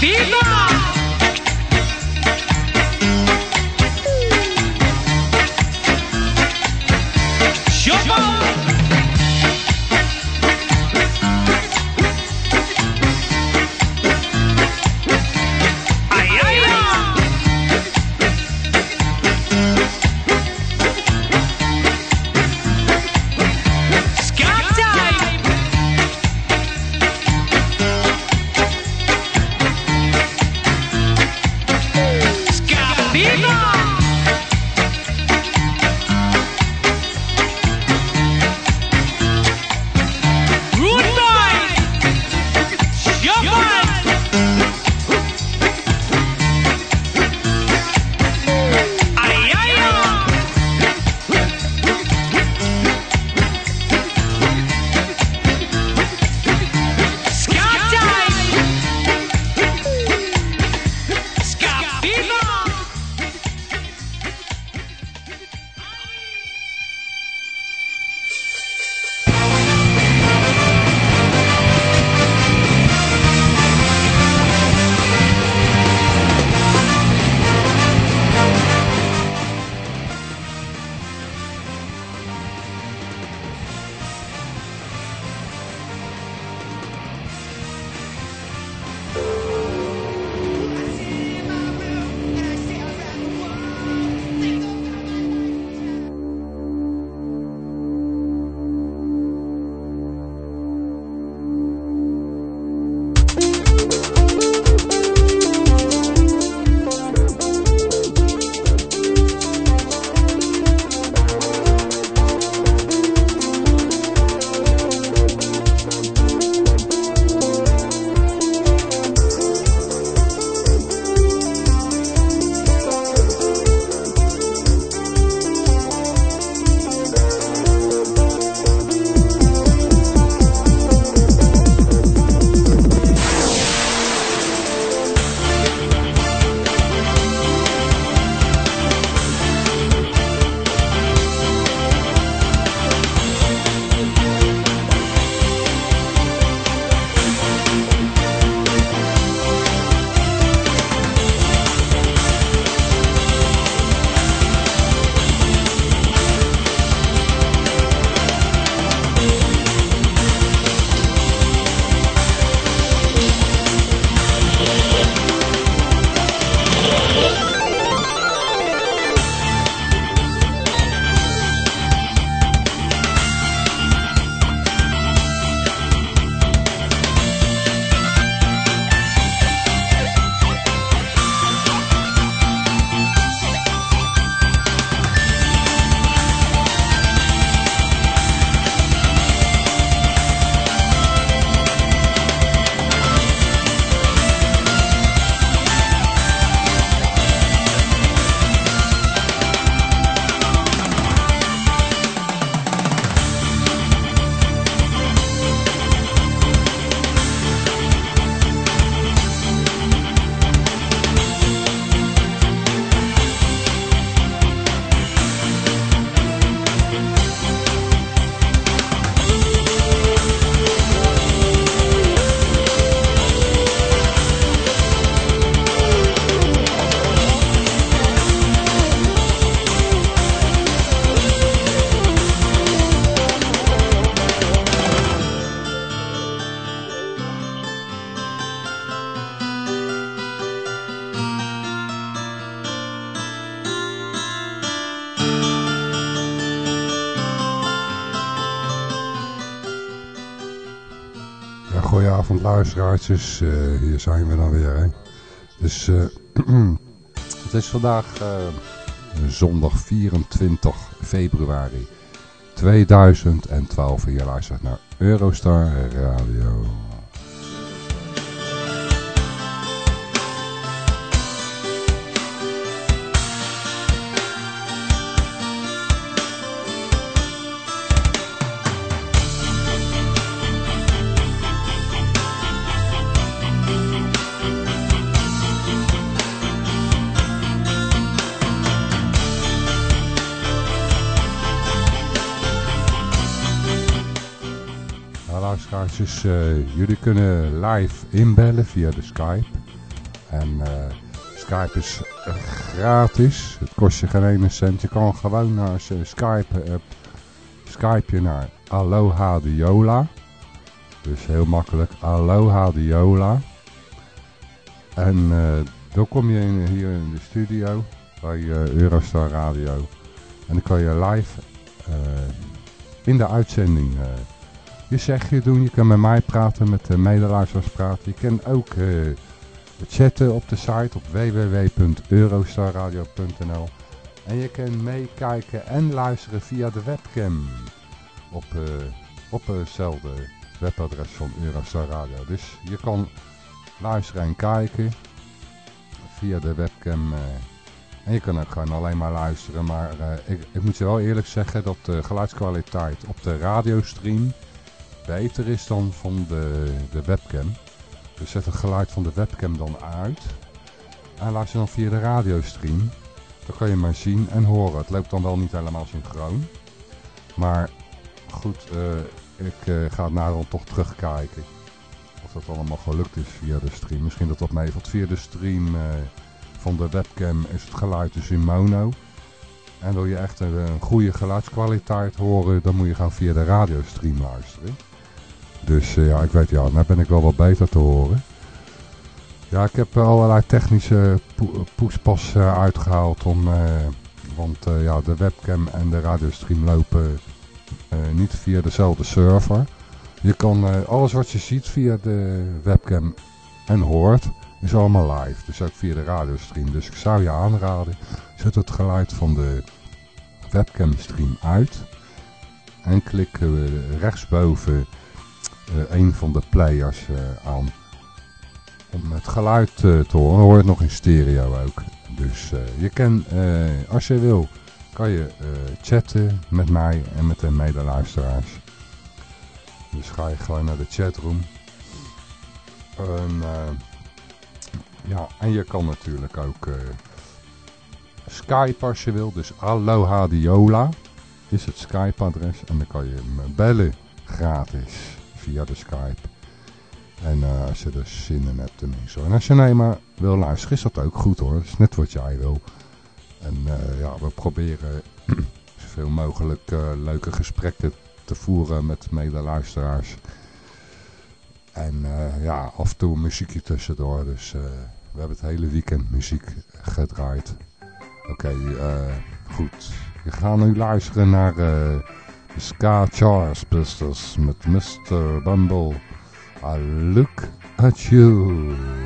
¡Tito! Luisteraartjes, uh, hier zijn we dan weer. Hè. Dus uh, het is vandaag uh, zondag 24 februari 2012 en je luistert naar Eurostar Radio. Dus jullie kunnen live inbellen via de Skype. En Skype is gratis. Het kost je geen ene cent. Je kan gewoon je Skype hebt, Skype je naar Aloha Diola. Dus heel makkelijk. Aloha Diola. En uh, dan kom je in, hier in de studio bij Eurostar Radio. En dan kan je live in de uitzending je zegje doen. Je kan met mij praten, met de medeluisteraars praten. Je kan ook chatten op de site op www.eurostarradio.nl En je kan meekijken en luisteren via de webcam op, op hetzelfde webadres van Eurostar Radio. Dus je kan luisteren en kijken via de webcam. Uh, en je kan ook gewoon alleen maar luisteren. Maar uh, ik, ik, moet je wel eerlijk zeggen dat de geluidskwaliteit op de radiostream beter is dan van de, de webcam. Dus zet het geluid van de webcam dan uit. En luister dan via de radiostream. Dan kan je maar zien en horen. Het loopt dan wel niet helemaal synchroon. Maar goed, uh, ik ga het nader toch terugkijken dat allemaal gelukt is via de stream. Misschien dat dat meevalt. Via de stream uh, van de webcam is het geluid dus in mono. En wil je echt een, een, goede geluidskwaliteit horen, dan moet je gaan via de radiostream luisteren. Dus uh, ja, ik weet, ja, daar ben ik wel wat beter te horen. Ja, ik heb allerlei technische po poespas uh, uitgehaald om... want ja, de webcam en de radiostream lopen niet via dezelfde server. Je kan alles wat je ziet via de webcam en hoort, is allemaal live. Dus ook via de radiostream. Dus ik zou je aanraden, zet het geluid van de webcamstream uit. En klik rechtsboven een van de players aan. Om het geluid te horen. hoor het nog in stereo ook. Dus je kan, als je wil, kan je chatten met mij en met de medeluisteraars. Dus ga je gewoon naar de chatroom. En, ja, en je kan natuurlijk ook Skype als je wil. Dus Aloha Diola is het Skype adres. En dan kan je me bellen gratis via de Skype. En uh, als je er zin in hebt tenminste. En als je nee maar wil luisteren is dat ook goed hoor. Dat is net wat jij wil. En ja, we proberen zoveel mogelijk leuke gesprekken te voeren met medeluisteraars. En ja, af en toe muziekje tussendoor. Dus we hebben het hele weekend muziek gedraaid. Oké, goed. We gaan nu luisteren naar Charles Pistols met Mr. Bumble. I look at you.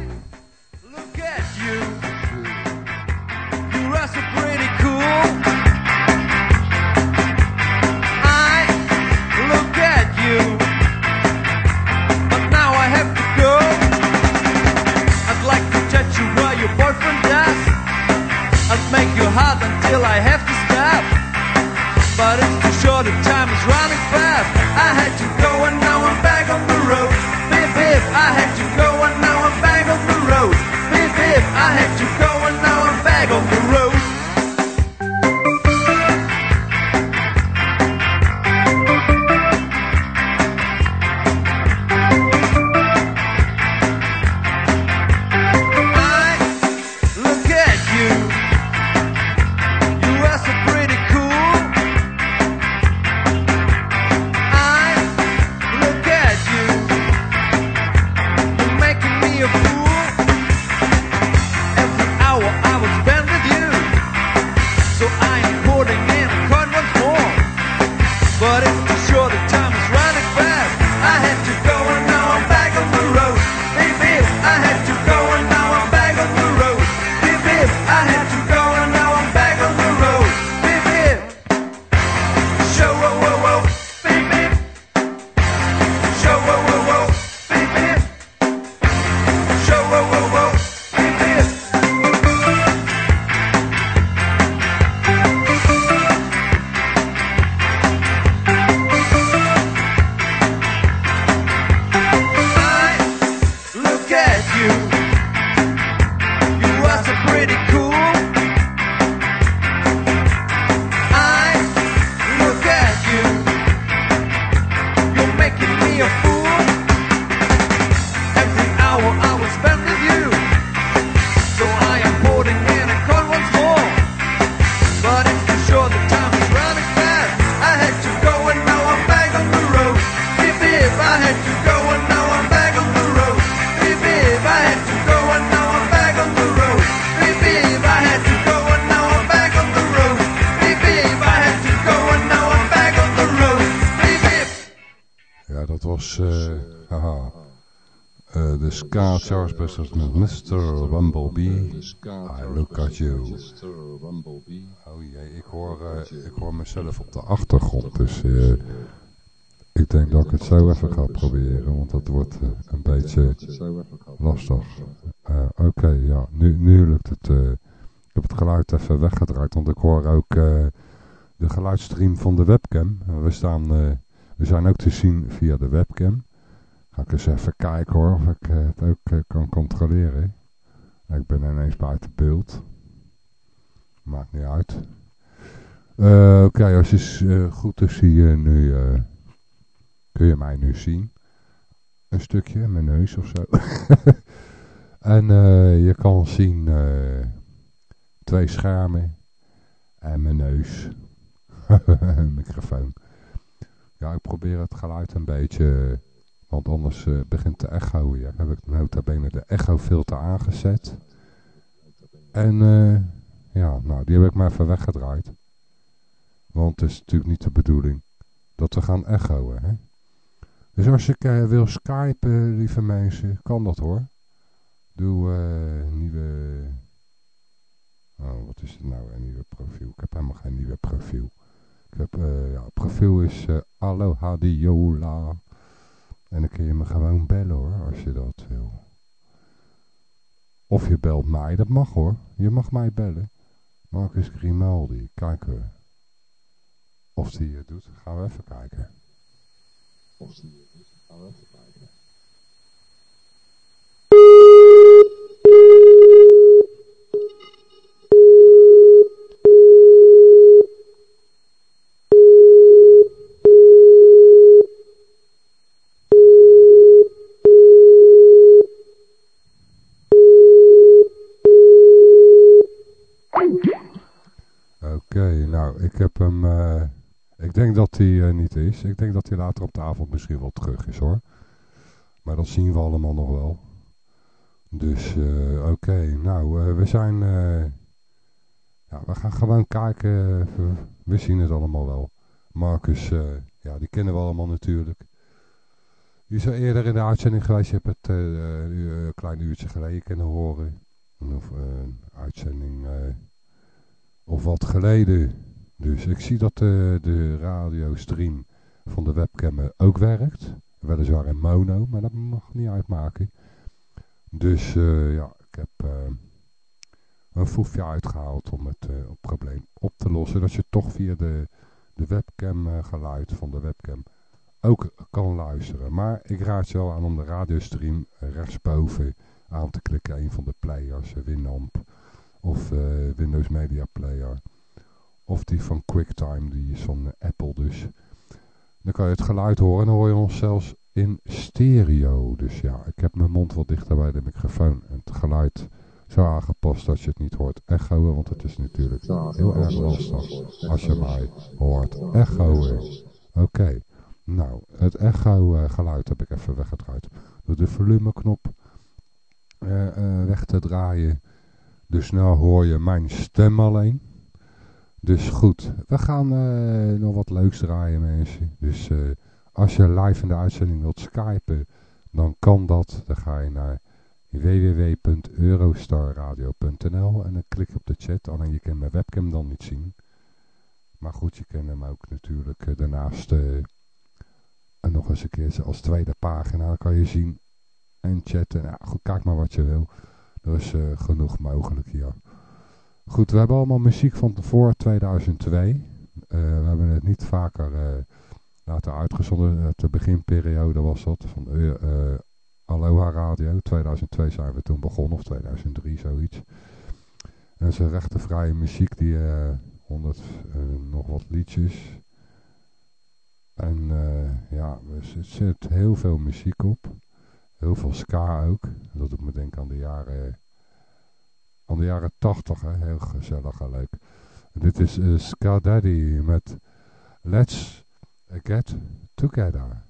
Met Mr. Bumblebee. I look at you. Oh jee, ik hoor, uh, ik hoor mezelf op de achtergrond. Dus uh, ik denk dat ik het zo even ga proberen. Want dat wordt een beetje lastig. Oké, ja, nu, nu lukt het. ik heb het geluid even weggedraaid. Want ik hoor ook de geluidstream van de webcam. We, staan, we zijn ook te zien via de webcam. Ga ik eens even kijken hoor, of ik eh, het ook eh, kan controleren. Ik ben ineens buiten beeld. Maakt niet uit. Uh, Oké, als uh, goed is, zie je nu, kun je mij nu zien. Een stukje, mijn neus of zo. en je kan zien twee schermen en mijn neus. een microfoon. Ja, ik probeer het geluid een beetje want anders uh, begint te echo. Heb ik nota bene de echo filter aangezet. En uh, ja, nou die heb ik maar even weggedraaid. Want het is natuurlijk niet de bedoeling dat we gaan echoen. Hè? Dus als je uh, wil skypen, lieve mensen, kan dat hoor. Doe nieuwe... Oh, wat is het nou, een nieuwe profiel? Ik heb helemaal geen nieuwe profiel. Ik heb, ja, profiel is uh, Aloha Diola. En dan kun je me gewoon bellen hoor, als je dat wil. Of je belt mij, dat mag hoor. Je mag mij bellen. Marcus Grimaldi, kijken we. Of die het doet, gaan we even kijken. Of die het doet, gaan we even kijken. ik heb hem... Uh, ik denk dat hij uh, niet is. Ik denk dat hij later op de avond misschien wel terug is hoor. Maar dat zien we allemaal nog wel. Dus uh, oké, okay. nou we zijn... ja, we gaan gewoon kijken. We, zien het allemaal wel. Marcus, ja die kennen we allemaal natuurlijk. Is al eerder in de uitzending geweest. Je hebt het een klein uurtje geleden kunnen horen. Of een uitzending of wat geleden. Dus ik zie dat de, de radiostream van de webcam ook werkt. Weliswaar in mono, maar dat mag niet uitmaken. Dus uh, ja, ik heb uh, een foefje uitgehaald om het uh, probleem op te lossen. Dat je toch via de, de webcam geluid van de webcam ook kan luisteren. Maar ik raad je wel aan om de radiostream rechtsboven aan te klikken. Een van de players, Winamp of Windows Media Player. Of die van QuickTime, die is van Apple dus. Dan kan je het geluid horen en dan hoor je ons zelfs in stereo. Dus ja, ik heb mijn mond wat dichter bij de microfoon. En het geluid zo aangepast dat je het niet hoort echoen. Want het is natuurlijk heel erg lastig als je mij hoort echoen. Oké, nou, het echo uh, geluid heb ik even weggedraaid. Door de volumeknop uh, uh, weg te draaien. Dus nou hoor je mijn stem alleen. Dus goed, we gaan uh, nog wat leuks draaien mensen. Dus uh, als je live in de uitzending wilt skypen, dan kan dat. Dan ga je naar www.eurostarradio.nl en dan klik je op de chat. Alleen je kan mijn webcam dan niet zien. Maar goed, je kan hem ook natuurlijk uh, daarnaast en nog eens een keer als tweede pagina. Dan kan je zien en chatten. Nou, goed, kijk maar wat je wil. Er is genoeg mogelijk hier. Goed, we hebben allemaal muziek van voor 2002. Uh, we hebben het niet vaker uh, laten uitgezonden. de beginperiode was dat van uh, Aloha Radio. 2002 zijn we toen begonnen, of 2003 zoiets. En dat is een rechtenvrije muziek, die 100 nog wat liedjes. En ja, er zit heel veel muziek op. Heel veel ska ook. Dat doet me denken aan de jaren van de jaren 80. Hè? Heel gezellig en leuk. dit is uh, Ska Daddy met Let's Get Together.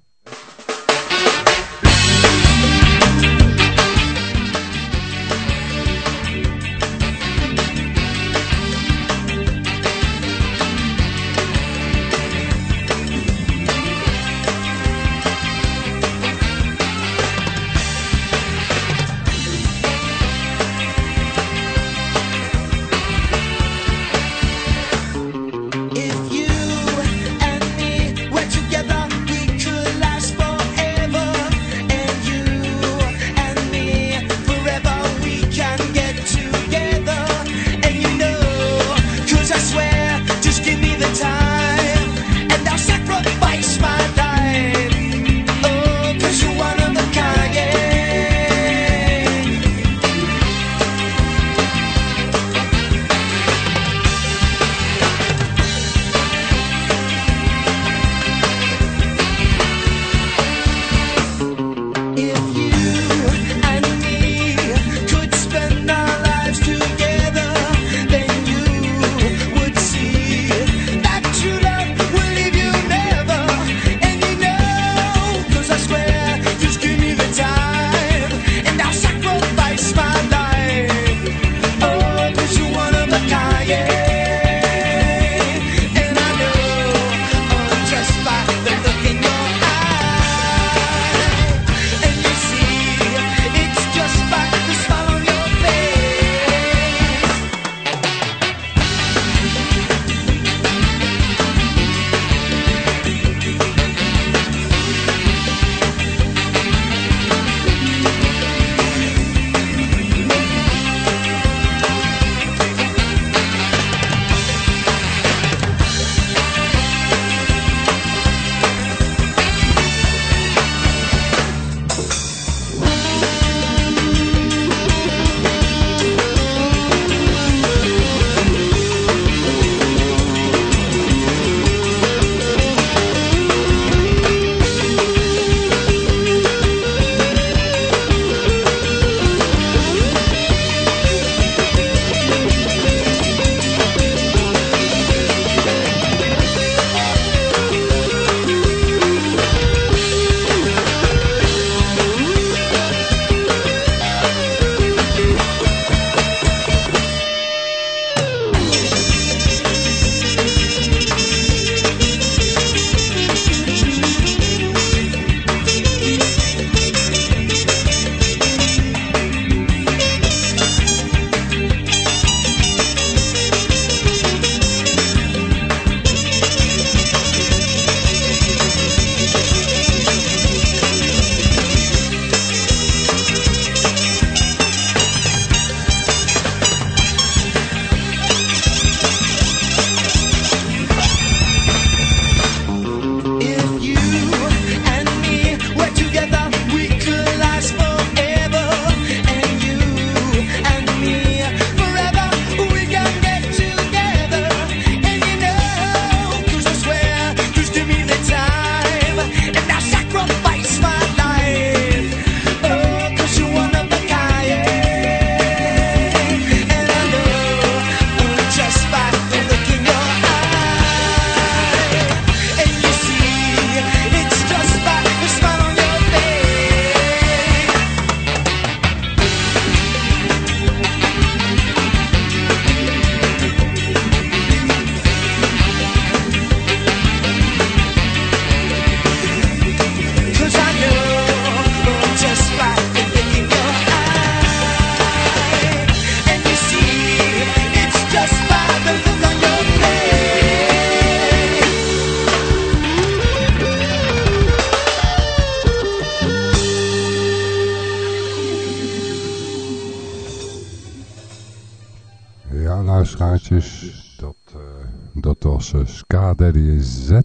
Z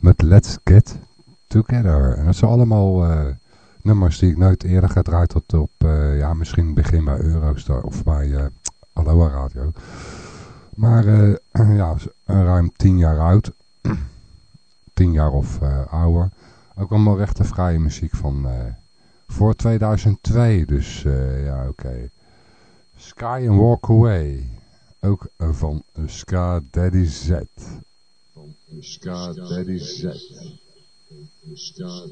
met Let's Get Together. En dat zijn allemaal uh, nummers die ik nooit eerder gedraaid had op, ja, misschien begin bij Eurostar of bij Aloha Radio. Maar ja, ruim tien jaar oud. tien jaar of ouder. Ook allemaal rechte vrije muziek van voor 2002. Dus ja, oké. Sky and Walk Away. Ook van Ska Daddy Z. Van Ska Daddy Z. Ska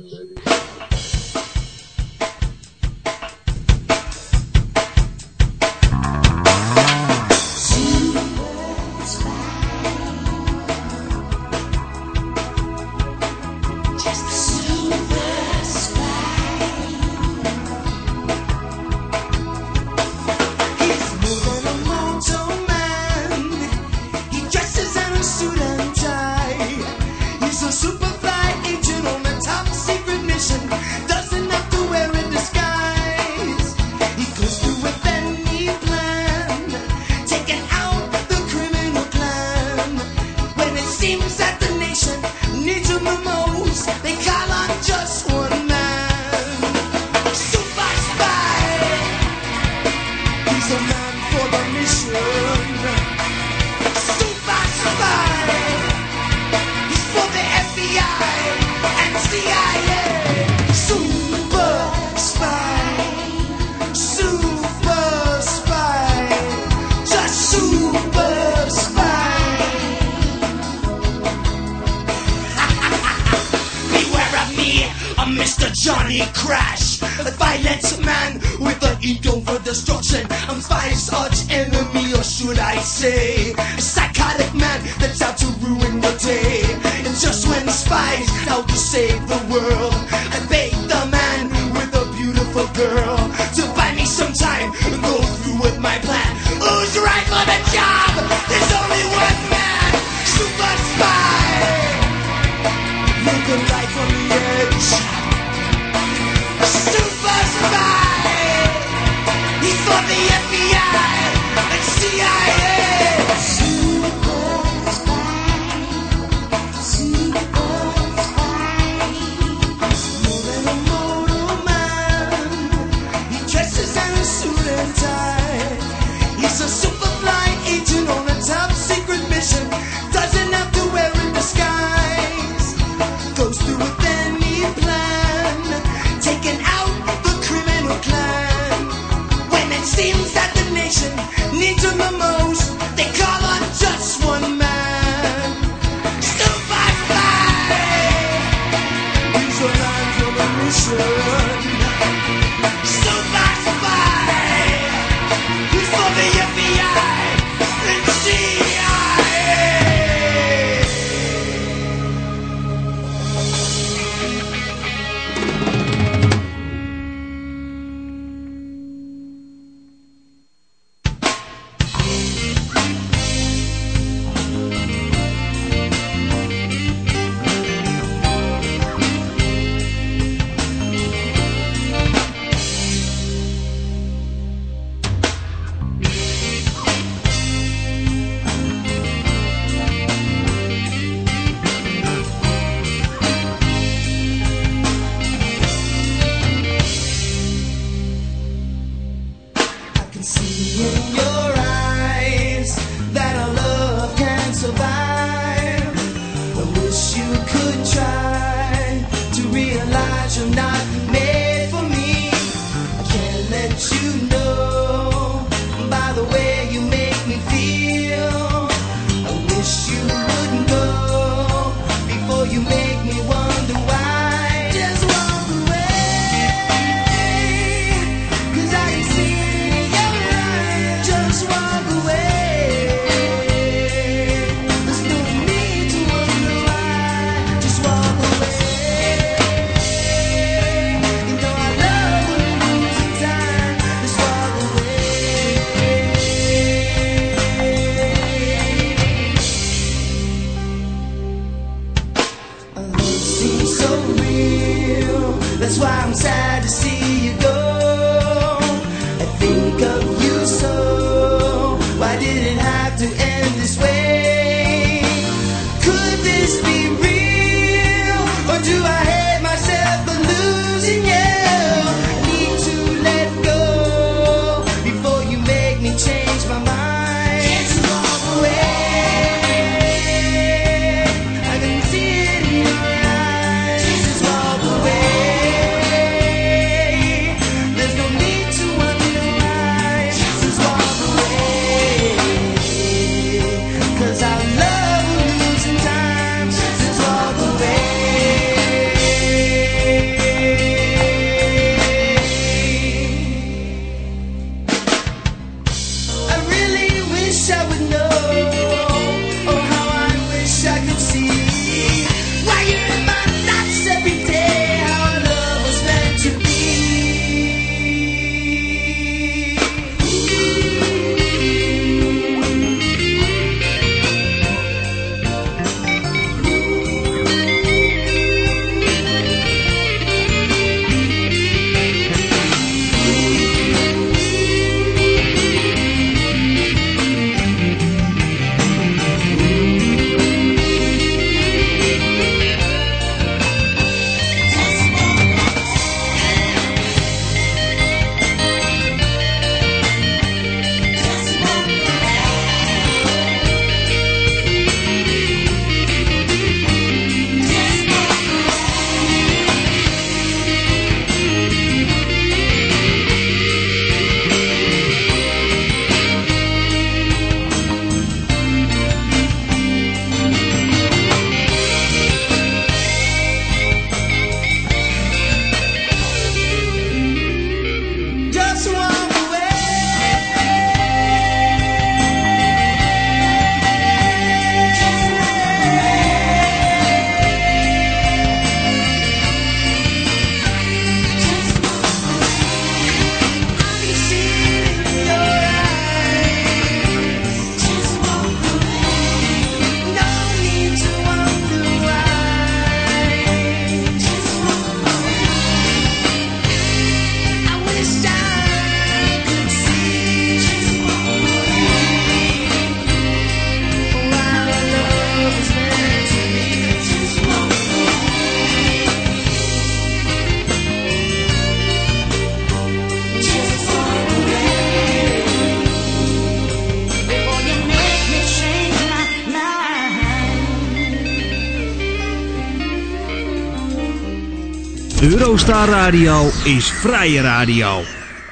Eurostar Radio is vrije radio.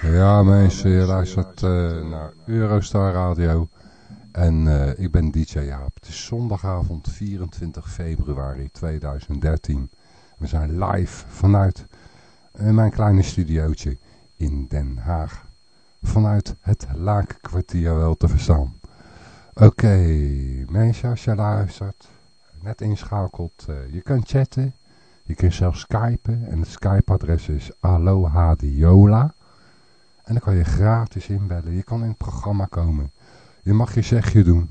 Ja mensen, je luistert uh, naar Eurostar Radio. En uh, ik ben DJ Jaap. Het is zondagavond 24 februari 2013. We zijn live vanuit uh, mijn kleine studiootje in Den Haag. Vanuit het Laakkwartier wel te verstaan. Oké, mensen als je luistert, net inschakelt, je kunt chatten. Je kunt zelfs skypen en het Skype-adres is alohadiola. En dan kan je gratis inbellen. Je kan in het programma komen. Je mag je zegje doen.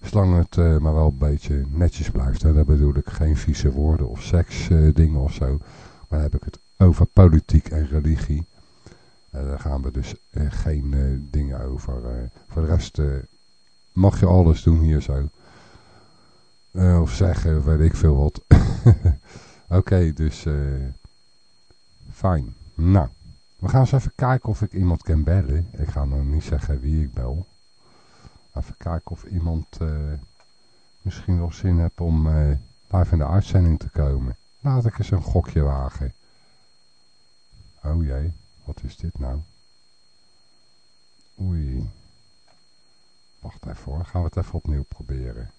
Zolang het uh, maar wel een beetje netjes blijft. Daar bedoel ik geen vieze woorden of seksdingen uh, of zo. Maar dan heb ik het over politiek en religie. Uh, daar gaan we dus geen dingen over. voor de rest mag je alles doen hier zo. of zeggen, weet ik veel wat. Oké, dus uh, fijn. Nou, we gaan eens even kijken of ik iemand kan bellen. Ik ga nog niet zeggen wie ik bel. Even kijken of iemand uh, misschien wel zin heeft om uh, live in de uitzending te komen. Laat ik eens een gokje wagen. Oh jee, wat is dit nou? Oei. Wacht even hoor, gaan we het even opnieuw proberen.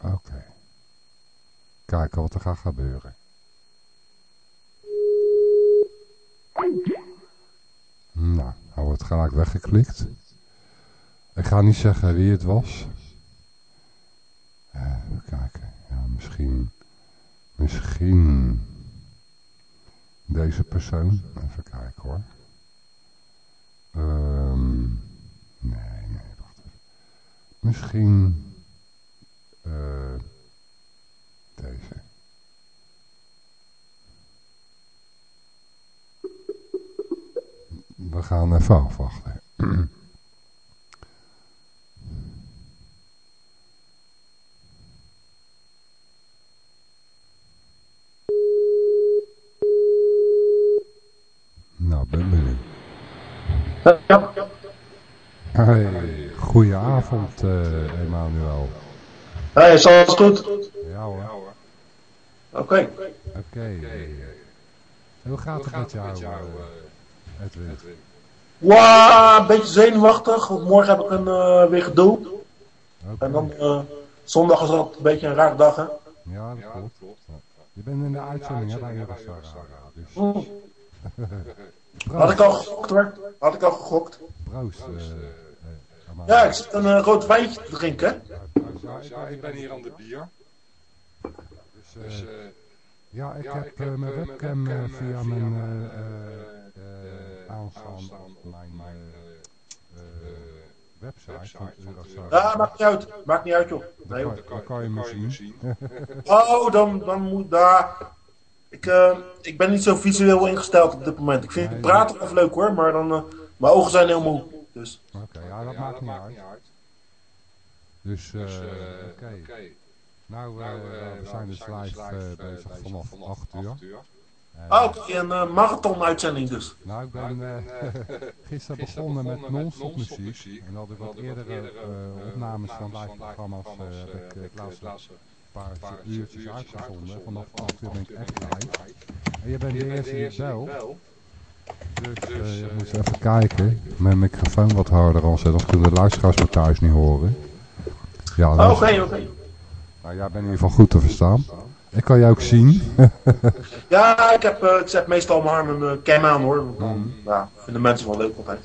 Oké. Kijken wat er gaat gebeuren. Nou, hij wordt gelijk weggeklikt. Ik ga niet zeggen wie het was. Even kijken. Ja, misschien... Misschien... Deze persoon. Even kijken hoor. Um, nee, nee, wacht even. Misschien... Uh, deze. We gaan even afwachten. nou, ben benieuwd. Ja. Hey, goedenavond, uh, Emmanuel. Hey, is alles goed? Ja hoor. Oké. Okay. Oké. Okay. Hoe gaat het met jou, jou uh, Edwin? Edwin? Wow, een beetje zenuwachtig, want morgen heb ik een uh, weer gedoe. Okay. En dan uh, zondag is altijd een beetje een raar dag, hè? Ja, dat klopt. klopt. Je bent in de uitzending, hè, bij Eurostar. Dus... Mm. Had ik al gegokt, hoor. Had ik al gegokt. Proost. ja, ik zit een uh, rood wijntje te drinken. Ja, ja, ik ben hier aan de bier. Dus, dus uh, ja, ik ja, heb, ik heb uh, mijn webcam, webcam via mijn aanstaan mijn website. website ja, maakt niet uit. Maakt niet uit, joh. Nee, dan, kan, kan je me zien. oh, dan, dan moet daar... Ik, uh, ik ben niet zo visueel ingesteld op dit moment. Ik vind nee, het praten wel leuk hoor, maar dan... Uh, mijn ogen zijn heel moe. Dus. Oké, okay, ja, dat ja, maakt, dat niet, maakt uit. Uit. Dus, uh, dus oké. Okay. Okay. Nou, nou we zijn dus live bezig vanaf 8 uur. uur. Oh, okay, een uh, marathon-uitzending dus. Nou, ik ben uh, gisteren begonnen met non-stop muziek. En dat ik wat eerdere uh, opnames van live programma's heb ik het laatste paar uurtjes uitgezonden. Vanaf 8 uur ben ik echt live. En je bent de eerste die bel. Dus uh, je moet even kijken. Mijn microfoon wat harder aanzetten, anders kunnen de luisteraars me thuis niet horen. Ja, Oké, oké. Okay. Nou, jij bent in ieder geval goed te verstaan. Ik kan jou ook zien. ja, ik, heb, uh, ik zet meestal maar mijn uh, cam aan hoor. Dan ja, vinden mensen wel leuk altijd.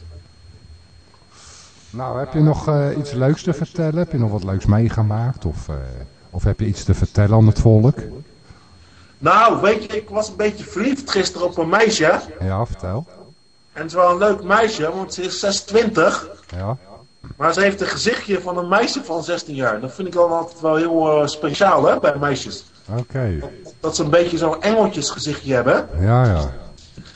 Nou, heb je nog uh, iets leuks te vertellen? Heb je nog wat leuks meegemaakt? Of, of heb je iets te vertellen aan het volk? Nou, weet je, ik was een beetje verliefd gisteren op een meisje. Ja, vertel. En het is wel een leuk meisje, want ze is 26. Ja. Maar ze heeft een gezichtje van een meisje van 16 jaar. Dat vind ik dan altijd wel heel uh, speciaal, hè, bij meisjes. Oké. Okay. Dat, dat, ze een beetje zo'n engeltjesgezichtje hebben. Ja, ja.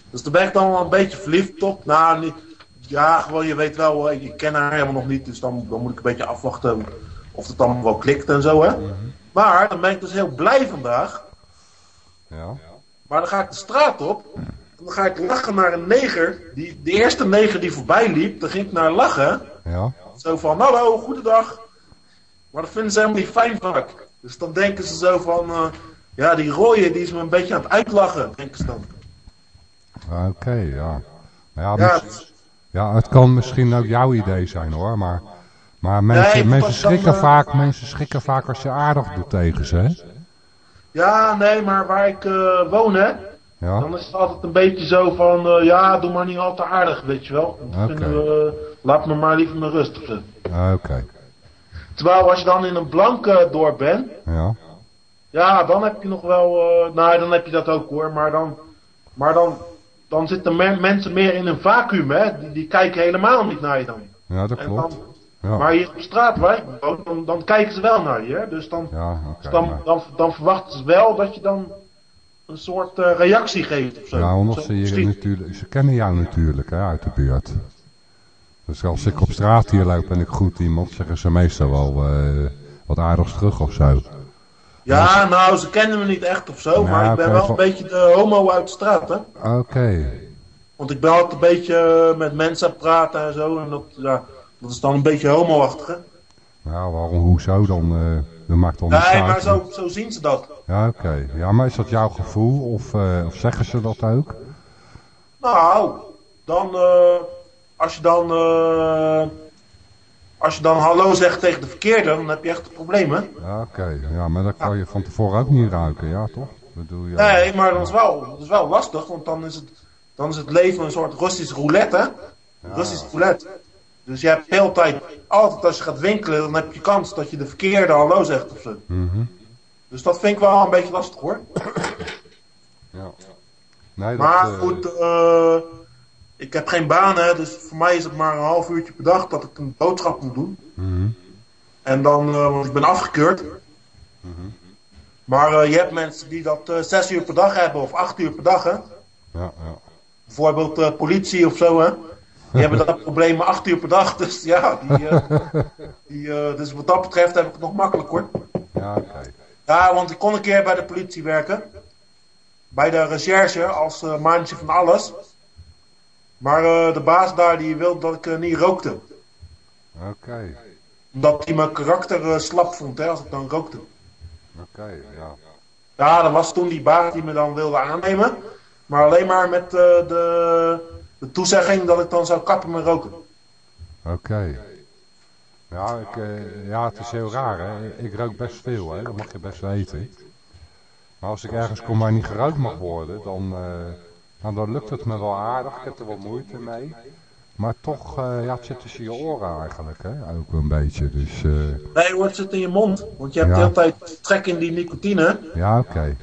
Dus daar ben ik dan wel een beetje verliefd op. Nou, niet, ja, gewoon, je weet wel, ik ken haar helemaal nog niet. Dus dan, dan moet ik een beetje afwachten of het dan wel klikt en zo, hè. Mm -hmm. Maar dan ben ik dus heel blij vandaag. Ja. Maar dan ga ik de straat op. En dan ga ik lachen naar een neger. Die, de eerste neger die voorbij liep, dan ging ik naar lachen. Ja. Zo van, hallo, goedendag. Maar dat vinden ze helemaal niet fijn vaak. Dus dan denken ze zo van, eh, ja, die rooie die is me een beetje aan het uitlachen, denken ze dan. Oké, ja. Ja, Ja, mis- ja, het kan misschien ook jouw idee zijn hoor, maar, maar mensen, Nee, mensen, dan, schrikken eh, vaak, mensen schrikken vaak als je aardig doet tegen ze, hè? ja, nee, maar waar ik eh, woon, hè, Ja, dan is het altijd een beetje zo van, ja, doe maar niet al te aardig, weet je wel. Dan Oké. vinden we, laat me maar liever met rust. zo. oké. Terwijl als je dan in een blanke dorp bent, Ja, Ja, dan heb je nog wel. eh nou, dan heb je dat ook hoor. Maar dan, maar dan, dan zitten men- mensen meer in een vacuüm, hè? Die, die kijken helemaal niet naar je dan. ja dat klopt. dan Ja, Maar hier op straat waar ik dan, dan kijken ze wel naar je. Hè? Dus dan, ja dus dan, dan, dan verwachten ze wel dat je dan een soort eh, reactie geeft of zo. Ja, omdat ze, je natuurlijk, ze kennen jou natuurlijk hè, uit de buurt. Dus als ik op straat hier loop en ik groet iemand, zeggen ze meestal wel eh, wat aardigs terug of zo. Ja, nou, ze kennen me niet echt of zo. Maar ik ben wel een beetje de homo uit de straat, hè. Oké, Want ik ben altijd een beetje eh, met mensen praten en zo. En dat, ja, dat is dan een beetje homo-achtig, hè. nou waarom, hoezo dan? eh dat maakt dan Nee, maar zo, zo zien ze dat. Ja, oké. Ja, maar is dat jouw gevoel of, of zeggen ze dat ook? Nou, dan als je dan eh, als je dan hallo zegt tegen de verkeerde, dan heb je echt een probleem, hè? Ja, oké. Ja, maar dat kan je van tevoren ook niet ruiken, ja toch? Bedoel, ja. Nee, maar dat is wel, dat is wel lastig, want dan is het, dan is het leven een soort Russisch roulette, hè? Russisch roulette. Dus je hebt de hele tijd, altijd als je gaat winkelen, dan heb je kans dat je de verkeerde hallo zegt of zo. Mhm. Dus dat vind ik wel een beetje lastig, hoor. ja. Nee, dat, Maar eh, goed, eh, ik heb geen baan, hè, dus voor mij is het maar een half uurtje per dag dat ik een boodschap moet doen. mhm. En dan, eh, want ik ben afgekeurd. Maar eh, je hebt mensen die dat eh, zes uur per dag hebben of acht uur per dag, hè. Ja, ja. Bijvoorbeeld politie of zo, hè. Die hebben dat probleem acht uur per dag. Dus ja, die, die, dus wat dat betreft heb ik het nog makkelijk hoor. Ja. Ja, want ik kon een keer bij de politie werken. Bij de recherche als maandje van alles. Maar eh, de baas daar die wilde dat ik eh, niet rookte. Oké, Omdat hij mijn karakter eh, slap vond hè, als ik dan rookte. oké, ja. Ja, dat was toen die baas die me dan wilde aannemen. Maar alleen maar met de, de toezegging dat ik dan zou kappen met roken. Oké. Ja, ik, ja, het is heel raar, hè. Ik rook best veel, hè. Dat mag je best weten. Maar als ik ergens kom waar niet gerookt mag worden, dan, nou, dan lukt het me wel aardig. Ik heb er wel moeite mee. Maar toch, eh, ja, het zit tussen je oren eigenlijk, hè. Ook een beetje, dus... eh, Nee hoor, het zit in je mond. Want je hebt Ja. de hele tijd trek in die nicotine. Ja, oké.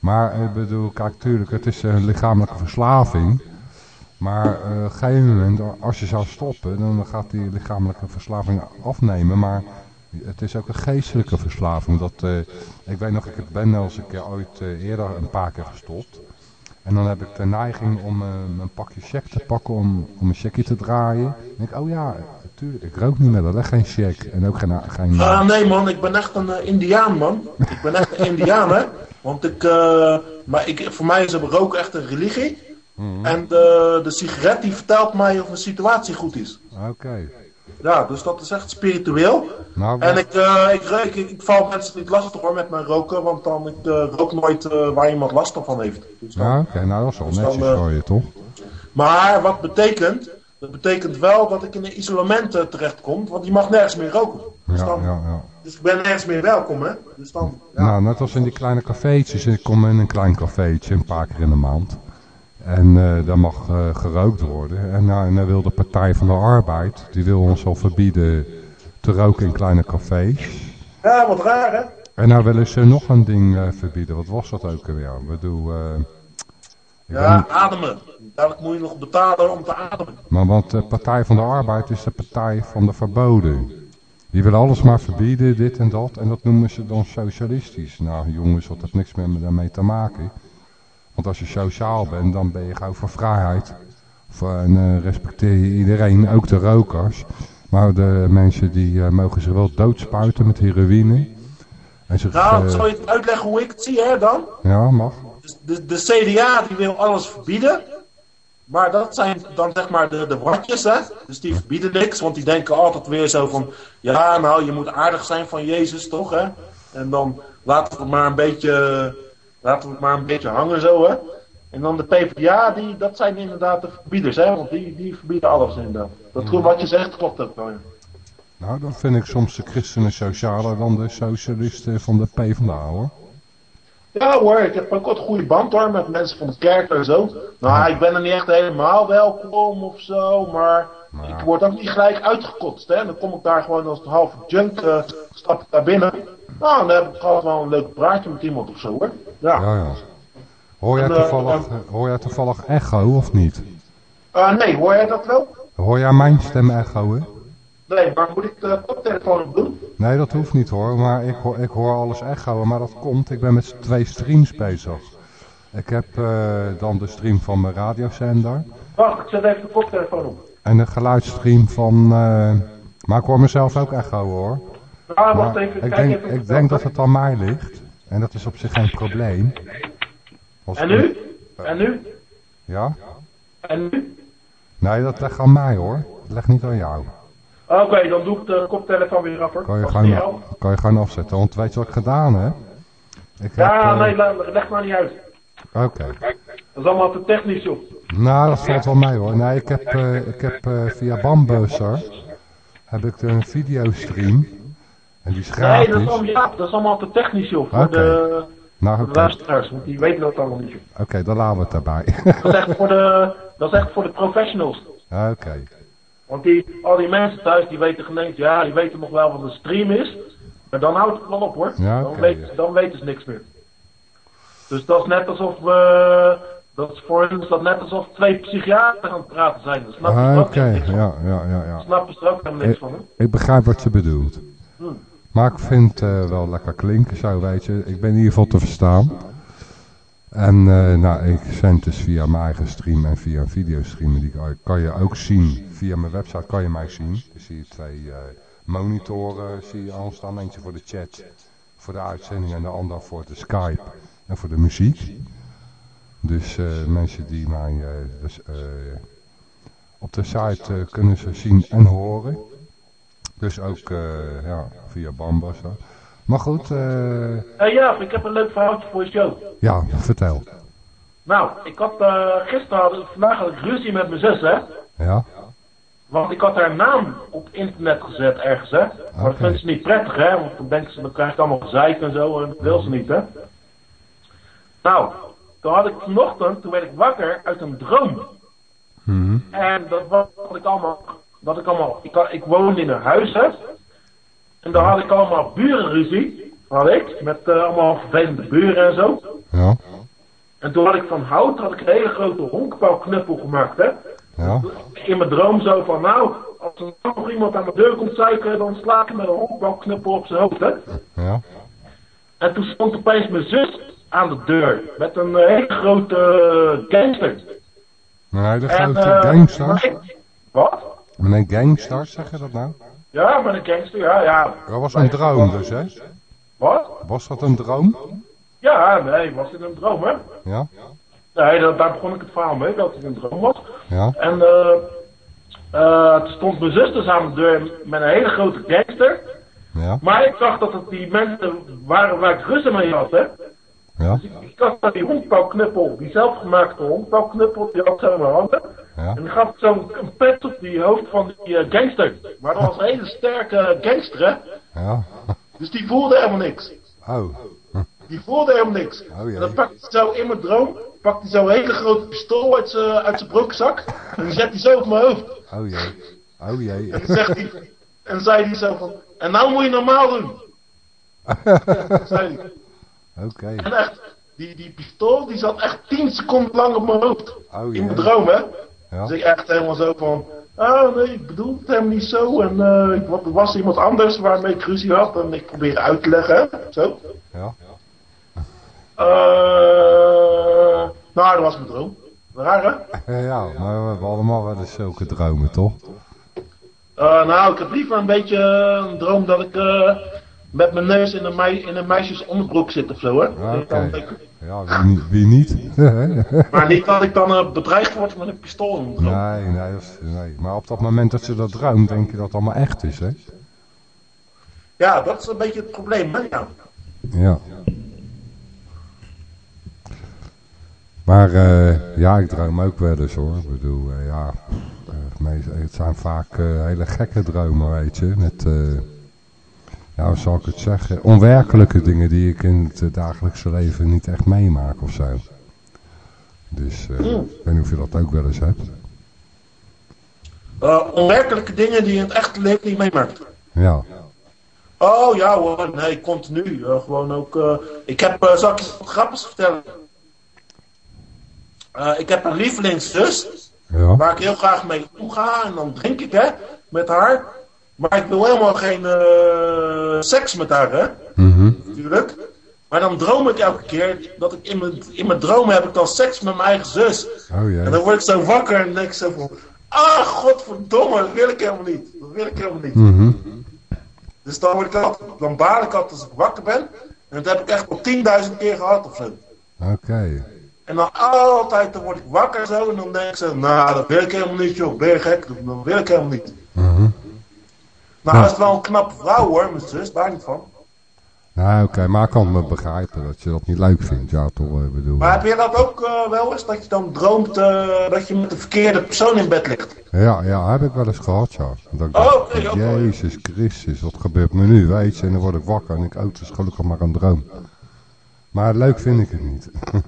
Maar ik bedoel, kijk, tuurlijk, het is een lichamelijke verslaving. Maar eh, op een gegeven moment, als je zou stoppen, dan gaat die lichamelijke verslaving afnemen. Maar het is ook een geestelijke verslaving. Dat, eh, ik weet nog, ik ben als ik eh, ooit eh, eerder een paar keer gestopt. En dan heb ik de neiging om eh, mijn pakje check te pakken, om, om een checkje te draaien. Dan denk ik, oh ja, tuurlijk, ik rook niet meer, dat is geen check. En ook geen... geen Ah nee man, ik ben echt een eh, indiaan man. Ik ben echt een indiaan hè. Want ik, eh, maar ik, voor mij is het roken echt een religie. Mhm. En de, de sigaret die vertelt mij of een situatie goed is. Oké. Ja, dus dat is echt spiritueel. Nou, En ik, eh, ik, ik, ik, ik val mensen niet lastig hoor met mijn roken, want dan ik eh, rook nooit eh, waar iemand last van heeft. Dus dan- Ja, oké, nou dat is wel Dus dan, netjes voor je, toch? Maar wat betekent? Dat betekent wel dat ik in een isolement terechtkom, want je mag nergens meer roken. Dus, Ja, dan, ja, ja. dus ik ben nergens meer welkom, hè? Dus dan, ja. Nou, net als in die kleine cafeetjes. Ik kom in een klein cafeetje, een paar keer in de maand. En eh daar mag eh, gerookt worden. En, nou, en dan wil de Partij van de Arbeid, die wil ons al verbieden te roken in kleine cafés. ja, wat raar, hè? En nou willen ze nog een ding eh, verbieden. Wat was dat ook alweer? Ik bedoel, Ja, ademen. Dadelijk moet je nog betalen om te ademen. maar want de Partij van de Arbeid is de partij van de verboden. Die willen alles maar verbieden, dit en dat. En dat noemen ze dan socialistisch. Nou jongens, dat heeft niks meer daarmee te maken. Want als je sociaal bent, dan ben je gauw voor vrijheid. En eh, respecteer je iedereen, ook de rokers. Maar de mensen die eh, mogen zich wel doodspuiten met heroïne. En zich, Nou, zal je het uitleggen hoe ik het zie, hè, dan? ja, mag. Dus de, de CDA die wil alles verbieden. Maar dat zijn dan zeg maar de, de watjes, hè? Dus die verbieden niks, want die denken altijd weer zo van... Ja, nou, je moet aardig zijn van Jezus, toch, hè? En dan laten we maar een beetje, laten we het maar een beetje hangen zo, hè. En dan de PvdA, die, dat zijn inderdaad de verbieders, hè. Want die, die verbieden alles inderdaad. Dat klopt wat je zegt, klopt ook wel, ja. Nou, dan vind ik soms de christenen socialer dan de socialisten van de PvdA hoor. Ja hoor, ik heb ook wat goede band hoor met mensen van de kerk en zo. Nou, ik ben er niet echt helemaal welkom of zo, maar Maar- ik word ook niet gelijk uitgekotst. Hè. Dan kom ik daar gewoon als een halve junk, eh, stap ik daar binnen. Nou, dan heb ik gewoon wel een leuk praatje met iemand of zo hoor. Ja. Ja, ja. Hoor jij En, eh, toevallig, hoor jij toevallig echo of niet? Eh, nee, hoor jij dat wel? Hoor jij mijn stem echoen? Nee, maar moet ik de koptelefoon op doen? Nee, dat hoeft niet hoor, maar ik hoor, ik hoor alles echoen. Maar dat komt, ik ben met twee streams bezig. Ik heb eh, dan de stream van mijn radiozender. Wacht, ik zet even de koptelefoon op. En de geluidsstream van... eh, maar ik hoor mezelf ook echoen hoor. Wacht Maar even, ik kijk denk, even. ik denk dat het aan mij ligt. En dat is op zich geen probleem. Als En ik- nu? En nu? Ja? En nu? Nee, dat ligt aan mij hoor. Dat ligt niet aan jou. Oké, dan doe ik de koptelefoon weer af hoor. Kan je, gewoon, helpt. kan je gewoon afzetten, want weet je wat ik gedaan heb? Ik Ja, eh, nee, leg maar niet uit. Oké. Dat is allemaal te technisch joh. Nou, dat valt wel mee hoor. Nee, ik heb, eh, ik heb eh, via Bambusser heb ik een videostream. En die is Nee, dat is, allemaal, ja, dat is allemaal te technisch joh. Voor de, Nou, luisteraars, want die weten dat allemaal niet. Oké, dan laten we het daarbij. Dat is echt voor de, dat is echt voor de professionals. Oké. Want die, al die mensen thuis die weten geen eens, ja, die weten nog wel wat een stream is. Maar dan houdt het wel op hoor. Ja, dan, weten, dan weten ze niks meer. Dus dat is net alsof we, dat is voor hen is dat net alsof twee psychiaters aan het praten zijn. Dan snap je helemaal niks ja, ja, ja, ja. Snap je er ook helemaal niks van hè? Ik begrijp wat je bedoelt. Hmm. Maar ik vind het eh, wel lekker klinken, zo weet je. Ik ben in ieder geval te verstaan. En eh, nou, ik zend dus via mijn eigen stream en via een videostream. Die kan, je ook zien. Via mijn website kan je mij zien. Dan zie je twee eh, monitoren zie je aanstaan. Eentje voor de chat, voor de uitzending en de ander voor de Skype en voor de muziek. Dus mensen die mij dus, op de site kunnen ze zien en horen. Dus ook eh, ja, via Bambas. hè. Maar goed, eh, Jaap, ik heb een leuk verhaaltje voor je show. ja, vertel. Nou, ik had uh, gisteren, had, vandaag had ik ruzie met mijn zus, hè. Ja, Want ik had haar naam op internet gezet ergens, hè. Maar dat vinden ze niet prettig, hè. Want dan denken ze, dan krijg je allemaal gezeik en zo. En dat wil ze niet, hè. Nou, toen had ik vanochtend, toen werd ik wakker uit een droom. Mhm. En dat was ik allemaal, dat ik allemaal, ik, ik woonde in een huis, hè. En daar had ik allemaal burenruzie, had ik, met eh, allemaal vervelende buren en zo. ja, En toen had ik van hout had ik een hele grote honkbalknuppel gemaakt, hè. ja, In mijn droom zo van, nou, als er nog iemand aan mijn deur komt zeiken, dan sla ik hem met een honkbalknuppel op zijn hoofd, hè. ja. En toen stond opeens mijn zus aan de deur, met een eh, hele grote eh, gangster. Nee, de En, grote gangsters. maar ik- Wat? Meneer gangsters, zeg je dat nou? Ja, met een gangster, ja, ja. Dat was een droom dus, hè? Wat? Was dat een droom? Ja, nee, was dit een droom, hè? Ja, Nee, dat, daar begon ik het verhaal mee, dat het een droom was. ja, En eh toen stond mijn zus dus aan de deur met een hele grote gangster. ja, Maar ik zag dat het die mensen waren waar ik ruzie mee had, hè. ja, Ik had die honkbalknuppel, die zelfgemaakte honkbalknuppel, die had zo in mijn handen. Ja. En die gaf zo'n pet op die hoofd van die eh, gangster. Maar dat was een hele sterke gangster, hè. Ja. Dus die voelde helemaal niks. Oh, Die voelde helemaal niks. Oh jee. en dan pakt hij zo in mijn droom, pakt hij zo'n hele grote pistool uit zijn broekzak. En die zet hij zo op mijn hoofd. oh jee. Oh jee. En zegt hij, en zei hij zo van, en nou moet je normaal doen. Ja, dat zei hij. Oké. En echt, die, die pistool die zat echt 10 seconden lang op mijn hoofd. Oh In mijn droom, hè. Ja. Dus ik echt helemaal zo van, ah nee, ik bedoel het helemaal niet zo. En eh, ik, wa- er was iemand anders waarmee ik ruzie had. En ik probeer uit te leggen. Zo. Ja. Eh, nou, dat was mijn droom. Raar, hè? Ja, maar we hebben allemaal wel eens zulke dromen, toch? Eh, nou, ik heb liever een beetje eh, een droom dat ik eh, met mijn neus in een, mei in een meisjes onderbroek zit of zo, hè. Oké. Dan denk ik- Ja, wie, niet- wie niet? Maar niet dat ik dan eh, bedreigd word met een pistool in nee, nee, dat is, nee. Maar op dat moment dat ze dat droomt, denk je dat het allemaal echt is, hè? Ja, dat is een beetje het probleem, hè? Ja. Ja. Maar eh, ja, ik droom ook wel eens hoor. Ik bedoel, eh, ja, het zijn vaak hele gekke dromen, weet je. Met, eh, ja, hoe zal ik het zeggen, onwerkelijke dingen die ik in het dagelijkse leven niet echt meemaak of zo. Dus eh, ik weet niet of je dat ook wel eens hebt. Eh, onwerkelijke dingen die je in het echte leven niet meemaakt. Ja, Oh ja hoor, nee, continu. Eh, gewoon ook. ik heb, zal ik je wat grappigs vertellen? Ik heb een lievelingszus ja, waar ik heel graag mee omga en dan drink ik hè, met haar. Maar ik wil helemaal geen eh, seks met haar hè, natuurlijk. Maar dan droom ik elke keer dat ik in mijn, in mijn dromen heb ik dan seks met mijn eigen zus. oh En jee. dan word ik zo wakker en denk ik zo van, ah godverdomme, dat wil ik helemaal niet. Dat wil ik helemaal niet. Mhm. Dus dan, word ik altijd, dan baal ik altijd als ik wakker ben. En dat heb ik echt al 10.000 keer gehad of zo. Oké. En dan altijd dan word ik wakker zo en dan denk ik zo, nou dat wil ik helemaal niet joh, ben je gek? Dat, dat wil ik helemaal niet. Mhm. Nou, dat is wel een knappe vrouw hoor, mijn zus, daar niet van. Nou, oké, maar ik kan me begrijpen dat je dat niet leuk vindt. Ja, toch, eh, ik bedoel. Maar heb je dat ook eh, wel eens, dat je dan droomt eh, dat je met de verkeerde persoon in bed ligt? Ja, ja, heb ik wel eens gehad, ja. Oh, dacht. Jezus Christus, wat gebeurt me nu, weet je? En dan word ik wakker en ik, oh, het is gelukkig maar een droom. Maar leuk vind ik het niet. het,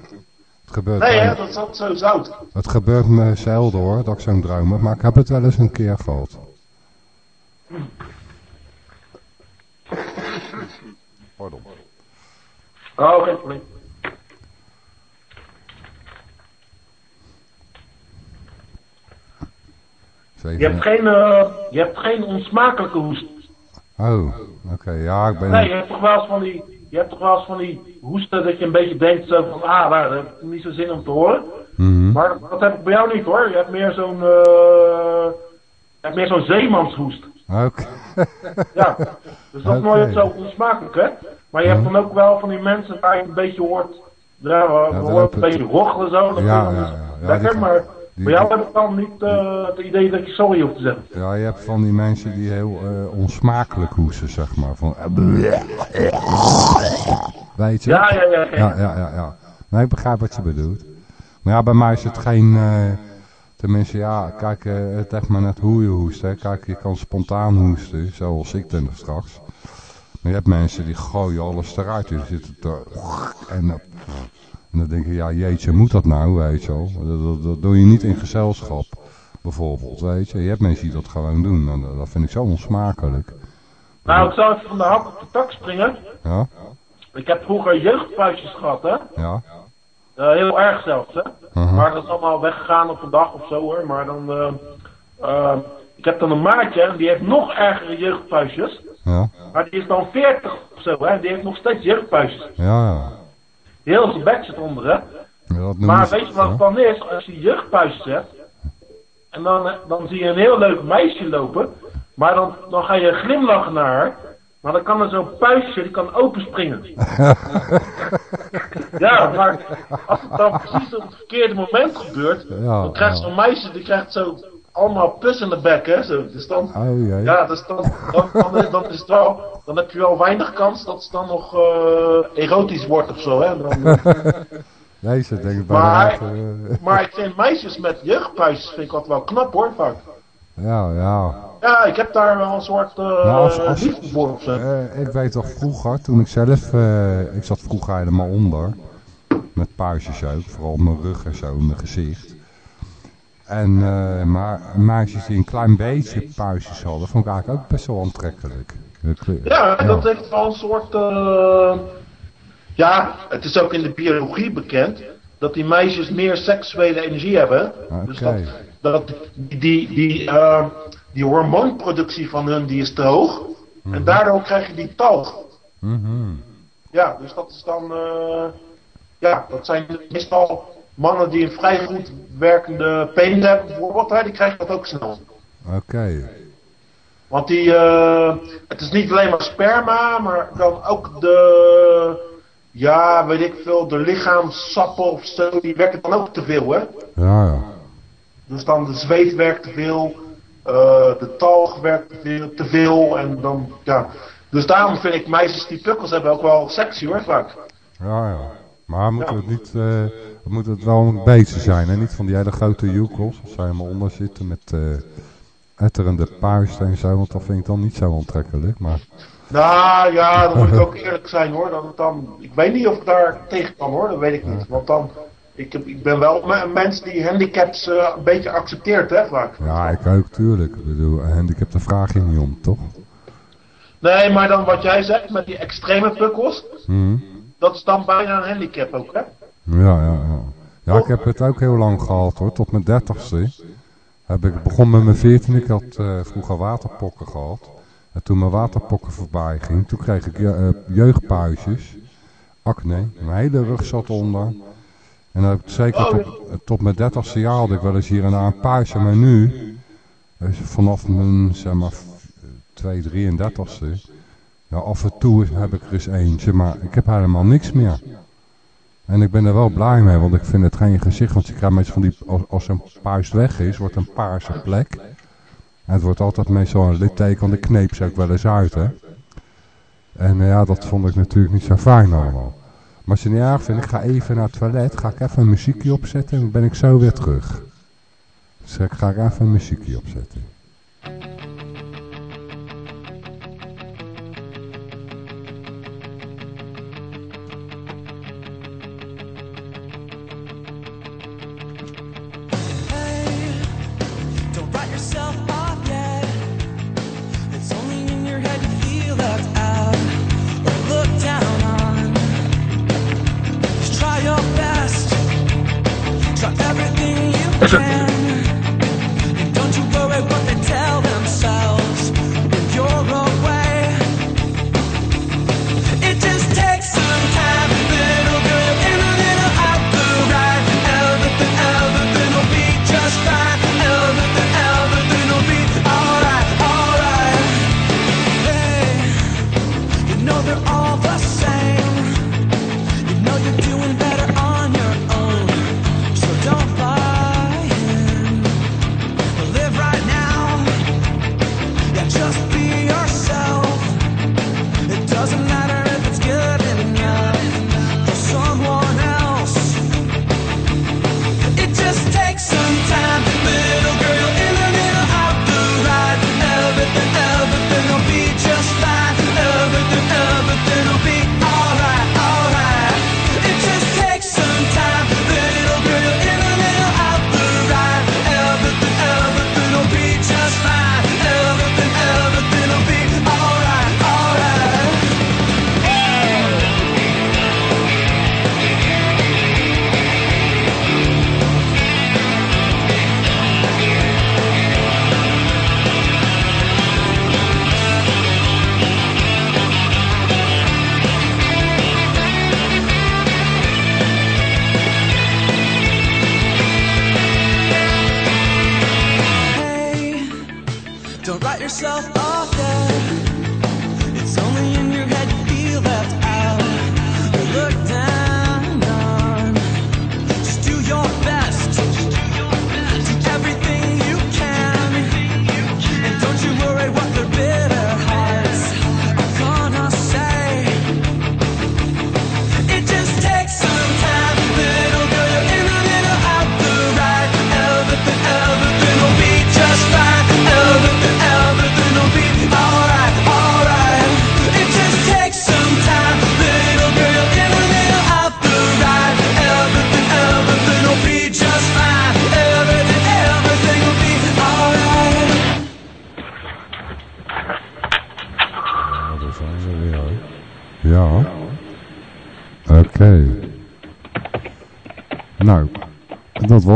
gebeurt Nee hè, dat altijd zo zout. het gebeurt me zelden hoor, dat ik zo'n droom heb, maar ik heb het wel eens een keer gehad. Pardon. Oh, geen probleem. Je hebt geen, eh, je hebt geen onsmakelijke hoest. Oh, oké, ja, ik ben... Nee, je hebt toch wel eens van die, je hebt toch wel eens van die hoesten dat je een beetje denkt zo van, ah, dat heb ik niet zo zin om te horen. Mhm. Maar dat heb ik bij jou niet hoor. Je hebt meer zo'n, eh, je hebt meer zo'n zeemanshoest. Oké. Ja, dus dat is Oké. nooit zo onsmakelijk hè. Maar je hebt dan ook wel van die mensen waar je een beetje hoort, ja, we een beetje rochelen zo. Dat Ja, ja, ja. Ja, lekker, maar die- bij jou heb ik dan niet eh, het idee dat je sorry hoeft te zeggen. Ja, je hebt van die mensen die heel eh, onsmakelijk hoesten, zeg maar. Van... Weet je? Ja, ja, ja. ja. Ja, ja, ja, ja. Nee, ik begrijp wat je bedoelt. Maar ja, bij mij is het geen... eh, tenminste, ja, kijk, eh, het heeft maar net hoe je hoest. Hè. Kijk, je kan spontaan hoesten, zoals ik dan straks. Maar je hebt mensen die gooien alles eruit. Die zitten te... En, en dan denk je, ja, jeetje, moet dat nou, weet je wel. Dat, dat, dat doe je niet in gezelschap, bijvoorbeeld, weet je. Je hebt mensen die dat gewoon doen. En dat, dat vind ik zo onsmakelijk. Nou, ik zou even van de hak op de tak springen. Ja, Ik heb vroeger jeugdpuisjes gehad, hè. ja. Eh, heel erg zelfs, hè. Mhm. Maar dat is allemaal weggegaan op een dag of zo, hoor. Maar dan, eh, eh, ik heb dan een maatje die heeft nog ergere jeugdpuisjes. Ja, Maar die is dan 40 of zo, hè. Die heeft nog steeds jeugdpuisjes. ja, ja. Heel zijn bek zit onder, hè. Ja, Maar weet je wat het dan is? Als je jeugdpuisjes hebt, en dan, dan zie je een heel leuk meisje lopen, maar dan, dan ga je glimlachen naar haar, maar dan kan er zo'n puistje, die kan openspringen. ja, maar als het dan precies op het verkeerde moment gebeurt, Ja, dan krijgt zo'n meisje, die krijgt zo allemaal pus in de bek, hè. Zo. Dus dan, Oh jee. ja, dus dan, dan, dan, is, dan is het wel, dan heb je wel weinig kans dat het dan nog eh, erotisch wordt of zo, hè. Dan, eh, ik bij Maar- de eigen- Maar ik vind meisjes met jeugdpuisjes vind ik altijd wel knap hoor, vaak. Ja, ja. Ja, ik heb daar wel een soort eh Nou, als- als- liefde voor of zo. Eh, ik weet toch vroeger, toen ik zelf, eh, ik zat vroeger helemaal onder. Met puistjes ook, vooral op mijn rug en zo, in mijn gezicht. En, maar meisjes die een klein beetje puistjes hadden, vond ik eigenlijk ook best wel aantrekkelijk. Ja, dat heeft wel een soort... eh, ja, het is ook in de biologie bekend dat die meisjes meer seksuele energie hebben. Dus Oké. dat, dat die, die, eh, die hormoonproductie van hun die is te hoog. En daardoor krijg je die talg. Mhm. Ja, dus dat is dan. eh, ja, dat zijn meestal mannen die een vrij goed werkende penis hebben, bijvoorbeeld. Hè, die krijgen dat ook snel. Oké. Want die. eh, het is niet alleen maar sperma, maar dan ook de. Ja, weet ik veel, de lichaamssappen of zo, die werken dan ook te veel, hè? Ja, ja. Dus dan de zweet werkt te veel, eh, de talg werkt te veel, te veel en dan, ja. Dus daarom vind ik meisjes die pukkels hebben ook wel sexy hoor, vaak. Ja, ja. Maar moet het niet, uh, moet het wel een beetje zijn, hè? Niet van die hele grote joekels, als zij helemaal onder zitten met uh, etterende puisten en zo, want dat vind ik dan niet zo aantrekkelijk, maar... Nou ja, dan moet ik ook eerlijk zijn hoor, dat het dan, ik weet niet of ik daar tegen kan hoor, dat weet ik niet, want dan... Ik, ik ben wel een mens die handicaps uh, een beetje accepteert, hè, vaak. Ja, ik ook, tuurlijk. Ik bedoel, handicap, daar vraag je niet om, toch? Nee, maar dan wat jij zegt met die extreme pukkels, mm. dat is dan bijna een handicap ook, hè? Ja, ja, ja. Ja, ik heb het ook heel lang gehad, hoor. Tot mijn dertigste. Heb ik begon met mijn veertien. Ik had uh, vroeger waterpokken gehad. En toen mijn waterpokken voorbij ging, toen kreeg ik uh, jeugdpuisjes. Acne. Mijn hele rug zat onder. En dat zeker tot, tot mijn dertigste jaar had ik wel eens hier en daar een puistje. Maar nu, dus vanaf mijn, zeg maar, 2, 33ste. Ja, af en toe heb ik er eens eentje, maar ik heb helemaal niks meer. En ik ben er wel blij mee, want ik vind het geen gezicht. Want je krijgt meestal van die, als, als een puist weg is, wordt een paarse plek. En het wordt altijd meestal een litteken, want ik kneep ze ook wel eens uit, hè. En ja, dat vond ik natuurlijk niet zo fijn allemaal. Maar als je niet erg vindt, ik ga even naar het toilet, ga ik even een muziekje opzetten en ben ik zo weer terug. Dus ik ga even een muziekje opzetten.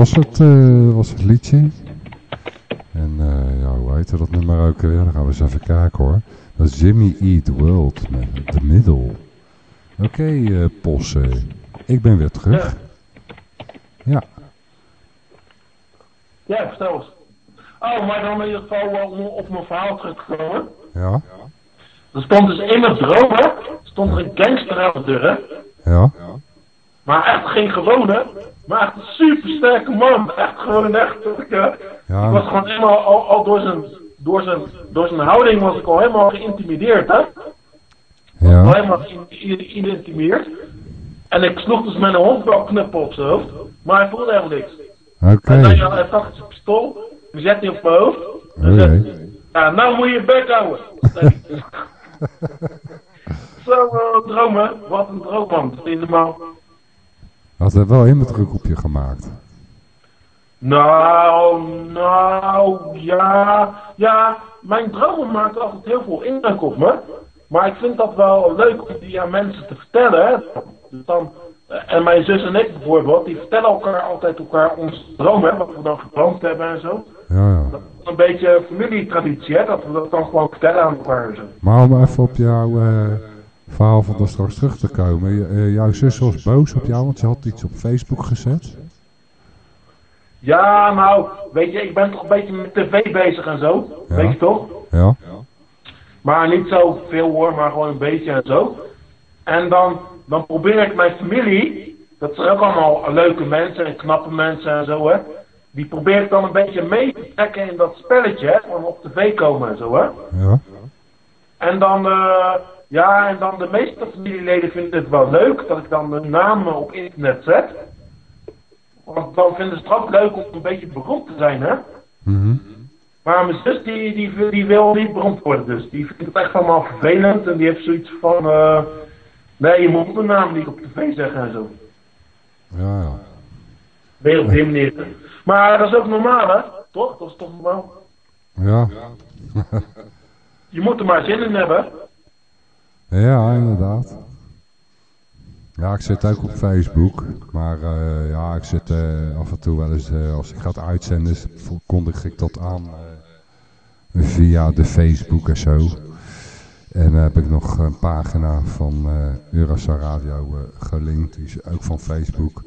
Was het, uh, was het liedje. En uh, ja, hoe heette dat nummer ook weer? Dan gaan we eens even kijken hoor. Dat is Jimmy Eat World met The Middle. Oké, okay, uh, Posse. Ik ben weer terug. Ja. Ja, vertel eens. Oh, maar dan in ieder geval om op mijn verhaal terug te komen. Ja. Er stond dus in mijn dromen, stond er een gangster aan de deur. Ja. Maar echt geen gewone, maar echt een super sterke man. Echt gewoon echt. Ik, uh, ja. ik was gewoon helemaal al, al, door, zijn, door, zijn, door zijn houding was ik al helemaal geïntimideerd, hè? Ja. Helemaal geïntimeerd. En ik sloeg dus met een honkbalknuppel op zijn hoofd. Maar hij voelde helemaal niks. Oké. Zei, ja, hij pakt zijn pistool. Die zet hij op mijn hoofd. En ja, nou moet je je bek houden. Zo uh, dromen. Wat een droom man. Dat is normaal. Had er wel indruk op je gemaakt. Nou, nou, ja, ja, mijn dromen maken altijd heel veel indruk op me. Maar ik vind dat wel leuk om die aan mensen te vertellen. Hè. Dus dan, eh, en mijn zus en ik bijvoorbeeld, die vertellen elkaar altijd elkaar onze dromen, hè, wat we dan gedroomd hebben en zo. Ja, ja. Dat is een beetje familietraditie, hè, dat we dat dan gewoon vertellen aan elkaar zo. Maar om even op jouw eh, verhaal van de straks terug te komen. Eh, jouw zus was boos op jou, want ze had iets op Facebook gezet. Ja, nou, weet je, ik ben toch een beetje met tv bezig en zo, Ja. weet je toch? Ja. Maar niet zo veel hoor, maar gewoon een beetje en zo. En dan, dan probeer ik mijn familie, dat zijn ook allemaal leuke mensen en knappe mensen en zo hè. Die probeer ik dan een beetje mee te trekken in dat spelletje, hè, van op tv komen en zo hè. Ja. En dan, eh, ja, en dan de meeste familieleden vinden het wel leuk dat ik dan hun naam op internet zet. Want dan vinden ze het ook leuk om een beetje beroemd te zijn hè. Mhm. Maar mijn zus die, die, die wil niet beroemd worden, dus die vindt het echt allemaal vervelend. En die heeft zoiets van, eh, nee, je moet mijn naam niet op tv zeggen en zo. Ja, ja. Weer op die manier. Maar dat is ook normaal, hè? Toch? Dat is toch normaal? Ja. Je moet er maar zin in hebben. Ja, inderdaad. Ja, ik zit ook op Facebook. Maar eh, ja, ik zit eh, af en toe wel eens, eh, als ik ga uitzenden, kondig ik dat aan via de Facebook en zo. En dan heb ik nog een pagina van Eurostar Radio gelinkt, die is ook van Facebook.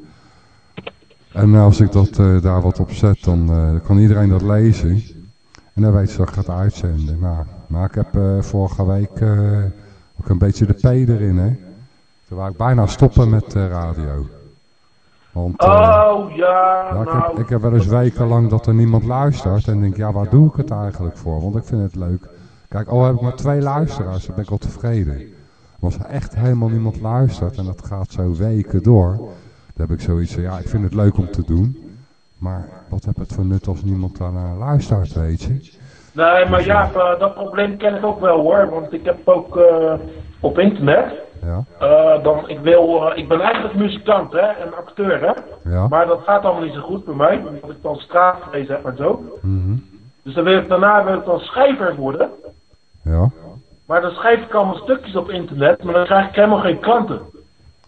En als ik dat, daar wat op zet, dan kan iedereen dat lezen. En dan weet ze dat ik het uitzenden. Nou, maar ik heb vorige week ook een beetje de P erin, hè. Toen wou ik bijna stoppen met de radio. Want eh, Oh, ja, ja, ik, nou. heb, ik heb wel eens wekenlang dat er niemand luistert. En denk, ja, waar doe ik het eigenlijk voor? Want ik vind het leuk. Kijk, al heb ik maar twee luisteraars, dan ben ik al tevreden. Maar als er echt helemaal niemand luistert en dat gaat zo weken door. Dan heb ik zoiets van, ja, ik vind het leuk om te doen. Maar wat heb het voor nut als niemand daarnaar luistert, weet je? Nee, maar ja, eh, dat probleem ken ik ook wel hoor. Want ik heb ook eh, op internet. Ja, eh, dan, ik, wil, ik ben eigenlijk muzikant hè, en acteur hè. ja. Maar dat gaat allemaal niet zo goed bij mij. Omdat ik dan straatgelezen heb en zo. mhm, Dus dan wil ik, daarna wil ik dan schrijver worden. Ja, Maar dan schrijf ik allemaal stukjes op internet, maar dan krijg ik helemaal geen klanten.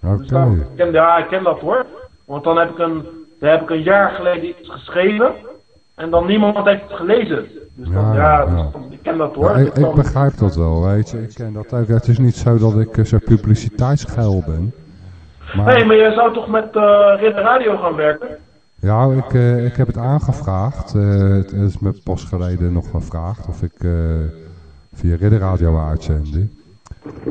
oké. Dus dan, ik ken, ja, ik ken dat hoor. Want dan heb ik een, dan heb ik een jaar geleden iets geschreven. En dan niemand heeft het gelezen. Dus dan, Ja, ja, ja. dus ik ken dat hoor. Dus ik, begrijp dat wel, weet je. Ik ken dat ook. Het is niet zo dat ik eh, zo publiciteitsgeil ben. Maar, Nee, maar je zou toch met eh Ridder Radio gaan werken? Ja, ik, eh, ik heb het aangevraagd. Het is me pas geleden nog gevraagd of ik via Ridder Radio uitzende.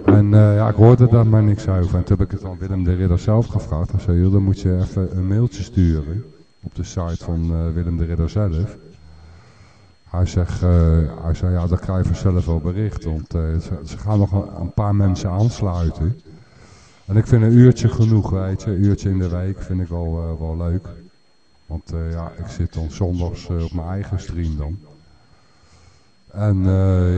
En ja, ik hoorde daar maar niks over. En toen heb ik het aan Willem de Ridder zelf gevraagd. Hij zei, joh, dan moet je even een mailtje sturen op de site van eh, Willem de Ridder zelf. Hij zegt, eh, hij zei, ja, dan krijg je vanzelf wel bericht. Want eh, ze, ze gaan nog een, paar mensen aansluiten. En ik vind een uurtje genoeg, weet je. Een uurtje in de week vind ik wel, wel leuk. Want ja, ik zit dan zondags op mijn eigen stream dan. En eh,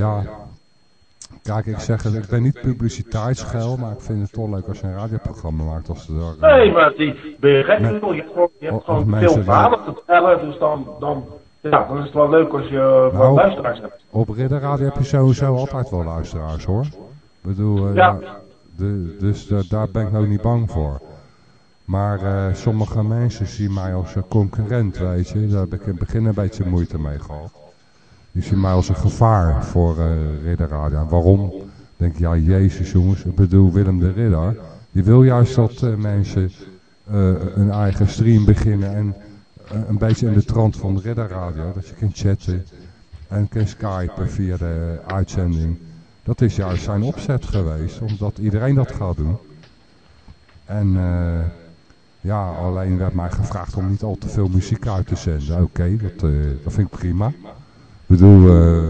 ja, kijk, ik zeg het, ik ben niet publiciteitsgeil, maar ik vind het toch leuk als je een radioprogramma maakt. Als eh, Nee, maar die ben je gek. Je hebt gewoon, veel verhalen te vertellen. Dus dan, dan, ja, dan is het wel leuk als je uh, Nou, wat luisteraars hebt. Op Ridder Radio heb je sowieso altijd wel luisteraars hoor. Ik bedoel, eh, Ja. ja, de, dus eh, daar ben ik nou niet bang voor. Maar eh, sommige mensen zien mij als een concurrent, weet je. Daar heb ik in het begin een beetje moeite mee gehad. Die zien mij als een gevaar voor eh Ridder Radio. Waarom? Denk ja, jezus jongens, ik bedoel Willem de Ridder. Die wil juist dat eh, mensen eh, een eigen stream beginnen en eh, een beetje in de trant van de Radio. Dat je kunt chatten en kan skypen via de uitzending. Dat is juist zijn opzet geweest, omdat iedereen dat gaat doen. En eh, ja, alleen werd mij gevraagd om niet al te veel muziek uit te zenden. Oké, eh, dat vind ik prima. Ik bedoel, eh,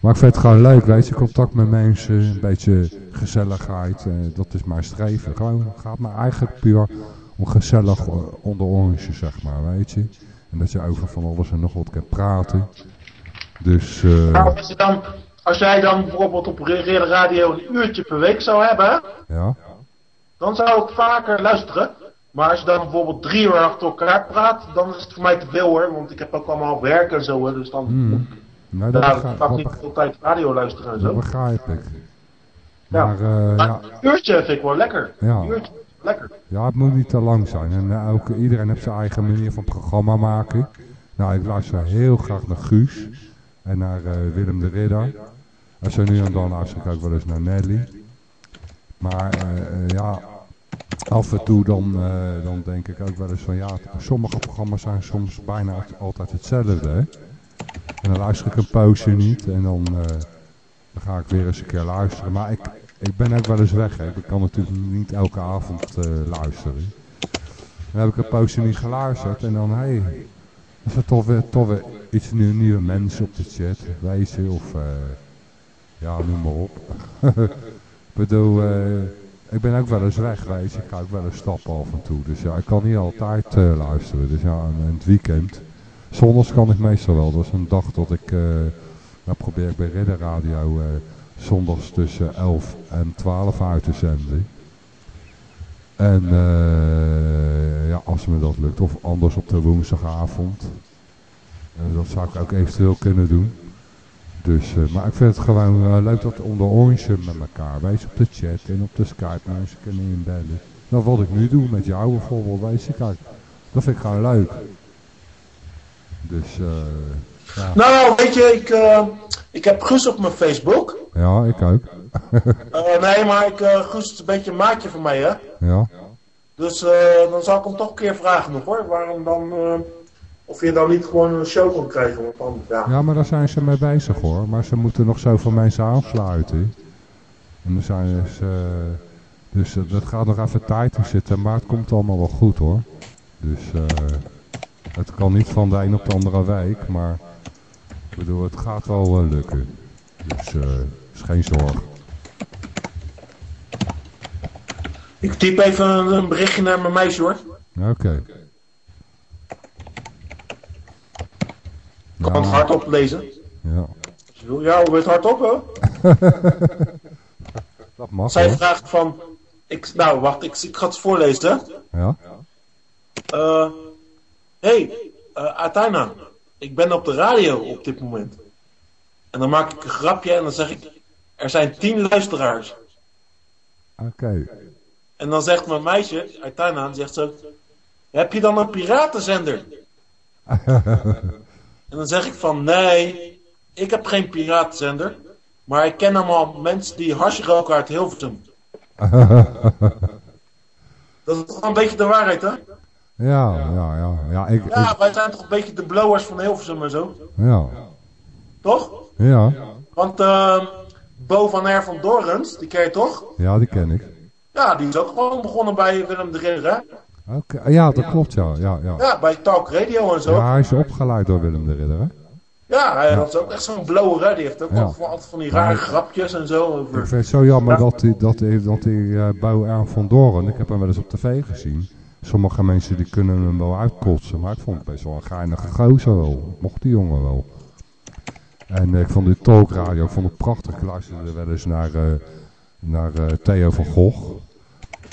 Maar ik vind het gewoon leuk, weet je, contact met mensen, een beetje gezelligheid, eh, dat is mijn streven. Gewoon, gaat me eigenlijk puur om gezellig eh, onder orange, zeg maar, weet je. En dat je over van alles en nog wat kan praten. Dus, Nou, als, je dan, als jij dan bijvoorbeeld op Reële Radio een uurtje per week zou hebben, ja, dan zou ik vaker luisteren. Maar als je dan bijvoorbeeld drie uur achter elkaar praat, dan is het voor mij te veel hoor. Want ik heb ook allemaal werk en zo, hè, dus dan nou, dat, ja, ik mag dat niet hele tijd radio luisteren en dat zo. begrijp ik. Ja. Maar, eh, Maar ja, een uurtje vind ik wel lekker. Ja. Een uurtje, lekker. Ja, het moet niet te lang zijn. En eh, ook, iedereen heeft zijn eigen manier van programma maken. Nou, ik luister heel graag naar Guus en naar eh, Willem de Ridder. En zo nu en dan luister ik ook wel eens naar Nelly. Maar ja, af en toe dan, eh, dan denk ik ook wel eens van ja, sommige programma's zijn soms bijna altijd hetzelfde. Hè? En dan luister ik een poosje niet en dan, eh, dan ga ik weer eens een keer luisteren. Maar ik, ik ben ook wel eens weg. Hè. Ik kan natuurlijk niet elke avond eh, luisteren. Dan heb ik een poosje niet geluisterd en dan, hé, hey, is er toch weer, toch weer iets nieuw, nieuwe mensen op de chat, je, of, ja, noem maar op. ik bedoel, ik ben ook wel eens weg, je, ik ga ook wel eens stappen af en toe. Dus ja, ik kan niet altijd eh, luisteren. Dus ja, en het weekend, zondags kan ik meestal wel. Dat is een dag dat ik, nou probeer ik bij Ridder Radio eh, zondags tussen 11 en 12 uit te zenden. En ja, als me dat lukt. Of anders op de woensdagavond. Dat zou ik ook eventueel kunnen doen. Dus, eh, maar ik vind het gewoon eh, leuk dat onder orange met elkaar. Wees op de chat en op de Skype mensen kunnen inbellen. Nou, wat ik nu doe met jou bijvoorbeeld, weet je, kijk. Dat vind ik gewoon leuk. Dus, eh ja. Nou, weet je, ik, eh, ik heb Guus op mijn Facebook. ja, ik ook. Nee, maar ik, Guus is een beetje een maatje van mij, hè. Ja, Dus eh, dan zal ik hem toch een keer vragen nog hoor. Waarom dan, of je dan niet gewoon een show kan krijgen. Want dan, ja. ja, maar daar zijn ze mee bezig hoor. Maar ze moeten nog zoveel mensen aansluiten. En dan zijn ze... eh, dus eh, dat gaat nog even tijd in zitten. Maar het komt allemaal wel goed hoor. Dus eh, het kan niet van de een op de andere week. Maar ik bedoel, het gaat wel lukken. Dus eh is geen zorg. Ik typ even een, berichtje naar mijn meisje hoor. Oké. Kan het hardop lezen. Ja, wil. Ja, het hardop hè? dat mag Zij hoor. vraagt van... Ik, nou, wacht, ik, ik ga het voorlezen hè. Ja? Eh, hey, Ataina, ik ben op de radio op dit moment. En dan maak ik een grapje en dan zeg ik, er zijn tien luisteraars. Oké. En dan zegt mijn meisje, Aitana, zegt zo, heb je dan een piratenzender? en dan zeg ik van, nee, ik heb geen piratenzender. Maar ik ken allemaal mensen die hash roken uit Hilversum. Dat is toch een beetje de waarheid, hè? Ja, ja, ja. Ja, ik, ik, Ja, wij zijn toch een beetje de blowers van Hilversum en zo. ja. Toch? Ja, Want ehm Bo van R van Dorens, die ken je toch? ja, die ken ik. Ja, die is ook gewoon begonnen bij Willem de Ridder, hè? Oké, Ja, dat klopt, ja. Ja, ja. Ja, bij Talk Radio en zo. ja, Ja, hij is opgeleid door Willem de Ridder, hè? hij dat is ook echt zo'n blower, hè? Die heeft ook Ja. altijd, van die rare grapjes en zo. Ik vind het zo jammer dat die, dat die, dat die eh Bo Ern van Doren, ik heb hem wel eens op tv gezien. Sommige mensen die kunnen hem wel uitkotsen, maar ik vond het best wel een geinige gozer wel. Mocht die jongen wel. En eh, ik vond die talkradio, ik vond het prachtig. Ik luisterde wel eens naar, eh, naar eh, Theo van Gogh.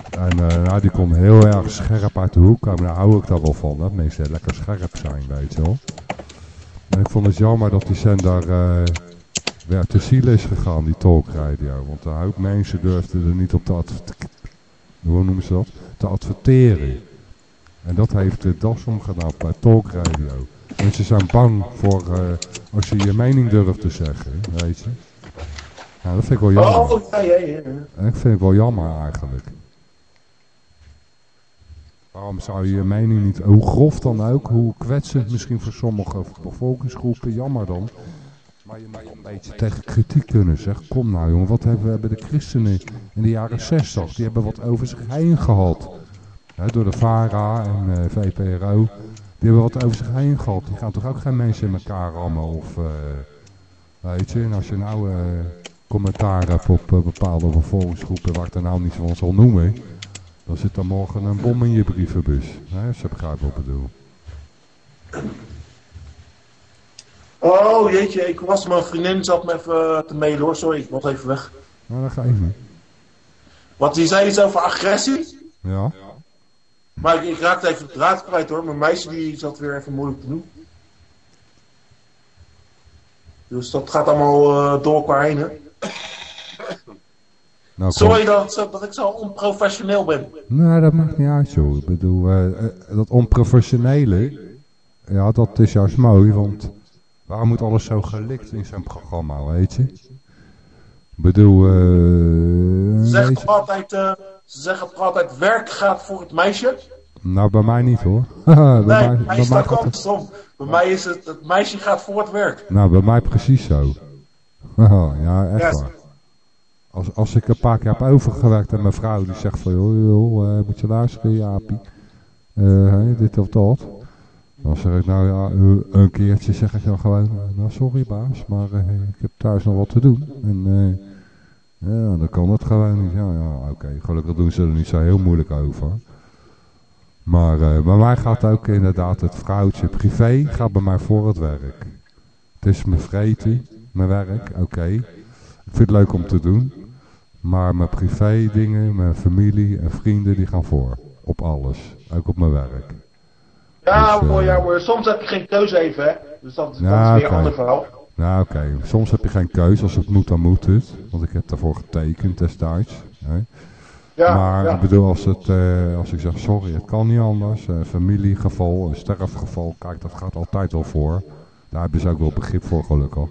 En eh, nou, die kon heel erg scherp uit de hoek komen. Daar hou ik daar wel van, dat mensen lekker scherp zijn, weet je wel. En ik vond het jammer dat die zender eh weer te ziel is gegaan, die talkradio. Want een hoop mensen durfden er niet op te adverteren. Hoe noemen ze dat? Te adverteren. En dat heeft de das omgedaan bij talkradio. Mensen zijn bang voor eh, als je je mening durft te zeggen, weet je. Nou, dat vind ik wel jammer. Oh, ja, ja, ja. En ik vind het wel jammer eigenlijk. Waarom zou je je mening niet, hoe grof dan ook, hoe kwetsend misschien voor sommige bevolkingsgroepen, jammer dan. Maar je moet een beetje tegen kritiek kunnen zeggen. Kom nou jongen, wat hebben, hebben de christenen in de jaren 60, die hebben wat over zich heen gehad. Door de VARA en eh, VPRO, die hebben wat over zich heen gehad. Die gaan toch ook geen mensen in elkaar rammen of... eh, Weet je, en als je nou eh, commentaar hebt op bepaalde vervolgingsgroepen waar ik er nou niet van zal noemen, dan zit er morgen een bom in je brievenbus. Hè, als je begrijpt wat ik bedoel. Oh jeetje, ik was mijn vriendin zat me even eh, te mailen hoor. Sorry, ik was even weg. Nou, dat ga ik niet. Want die zei iets over agressie. Ja? Maar ik, ik raakte even de draad kwijt hoor. Mijn meisje die zat weer even moeilijk te doen. Dus dat gaat allemaal eh, door elkaar heen hè. Nou. Sorry dat, dat ik zo onprofessioneel ben. Nee, dat maakt niet uit joh. Ik bedoel, eh, eh, dat onprofessionele, ja, dat is juist mooi, want waarom moet alles zo gelikt in zo'n programma, weet je? Ik bedoel, eh, Ze zeggen je- altijd, eh, ze zeggen altijd werk gaat voor het meisje. nou bij mij niet hoor. bij, Nee, mij, bij mij bij is mij dat gaat het, andersom. Bij mij is het, het meisje gaat voor het werk. nou bij mij precies zo. Ja, echt waar. Als, als ik een paar keer heb overgewerkt en mijn vrouw die zegt van, joh, joh eh, moet je luisteren, Jaapie. Eh, hè, dit of dat. Dan zeg ik, nou ja, eh, een keertje zeg ik dan gewoon, eh, nou sorry baas, maar eh, ik heb thuis nog wat te doen. En eh, ja, dan kan het gewoon niet. Ja, ja, oké, gelukkig doen ze er niet zo heel moeilijk over. Maar eh, bij mij gaat ook inderdaad het vrouwtje privé gaat bij mij voor het werk. Het is mijn vreten, mijn werk, oké. Ik vind het leuk om te doen. Maar mijn privé dingen, mijn familie en vrienden die gaan voor. Op alles. Ook op mijn werk. Ja, Dus, eh, hoor, ja hoor, soms heb je geen keuze even, hè. Dus dat, dat Ja, is weer oké. een ander verhaal. Nou oké, soms heb je geen keus. Als het moet, dan moet het. Want ik heb daarvoor getekend destijds. Hè. Ja, maar ja. ik bedoel, als, het, eh, als ik zeg sorry, het kan niet anders. Een familiegeval, een sterfgeval, kijk dat gaat altijd wel voor. Daar hebben ze ook wel begrip voor gelukkig.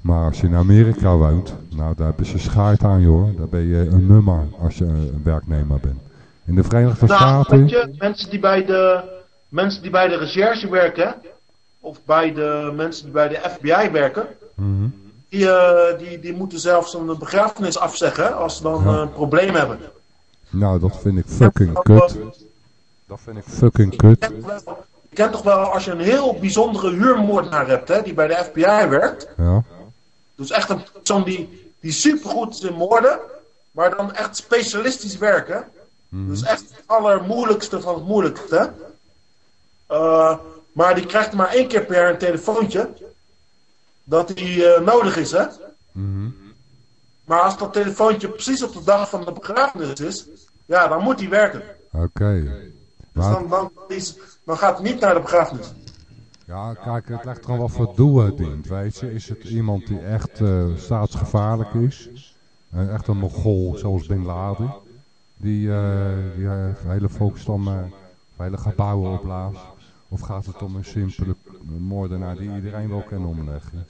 Maar als je in Amerika woont, nou daar hebben ze schaart aan joh. Daar ben je een nummer als je een werknemer bent. In de Verenigde Nou, Staten... weet je, mensen die bij de, mensen die bij de recherche werken, of bij de mensen die bij de FBI werken, Mhm. die, eh, die, die moeten zelfs een begrafenis afzeggen als ze dan Ja. een probleem hebben. Nou, dat vind ik fucking Ja, kut. Dat vind ik fucking kut. je kent toch wel als je een heel bijzondere huurmoordenaar hebt, hè, die bij de FBI werkt. Ja. Dus echt een persoon die, die supergoed is in moorden, maar dan echt specialistisch werken. Dus echt het allermoeilijkste van het moeilijkste. Eh, maar die krijgt maar één keer per jaar een telefoontje. Dat die eh, nodig is, hè? Mhm. Maar als dat telefoontje precies op de dag van de begrafenis is, ja, dan moet hij werken. Oké. Dus dan, dan, is, dan gaat hij niet naar de begrafenis. Ja, kijk, het ligt er wat voor doel het dient, weet je. Is het iemand die echt eh, staatsgevaarlijk is? Eh, echt een mogol, zoals Bin Laden. Die, eh, die hele volkstammen, hele gebouwen opblaast. Of gaat het om een simpele moordenaar die iedereen wel kan omleggen?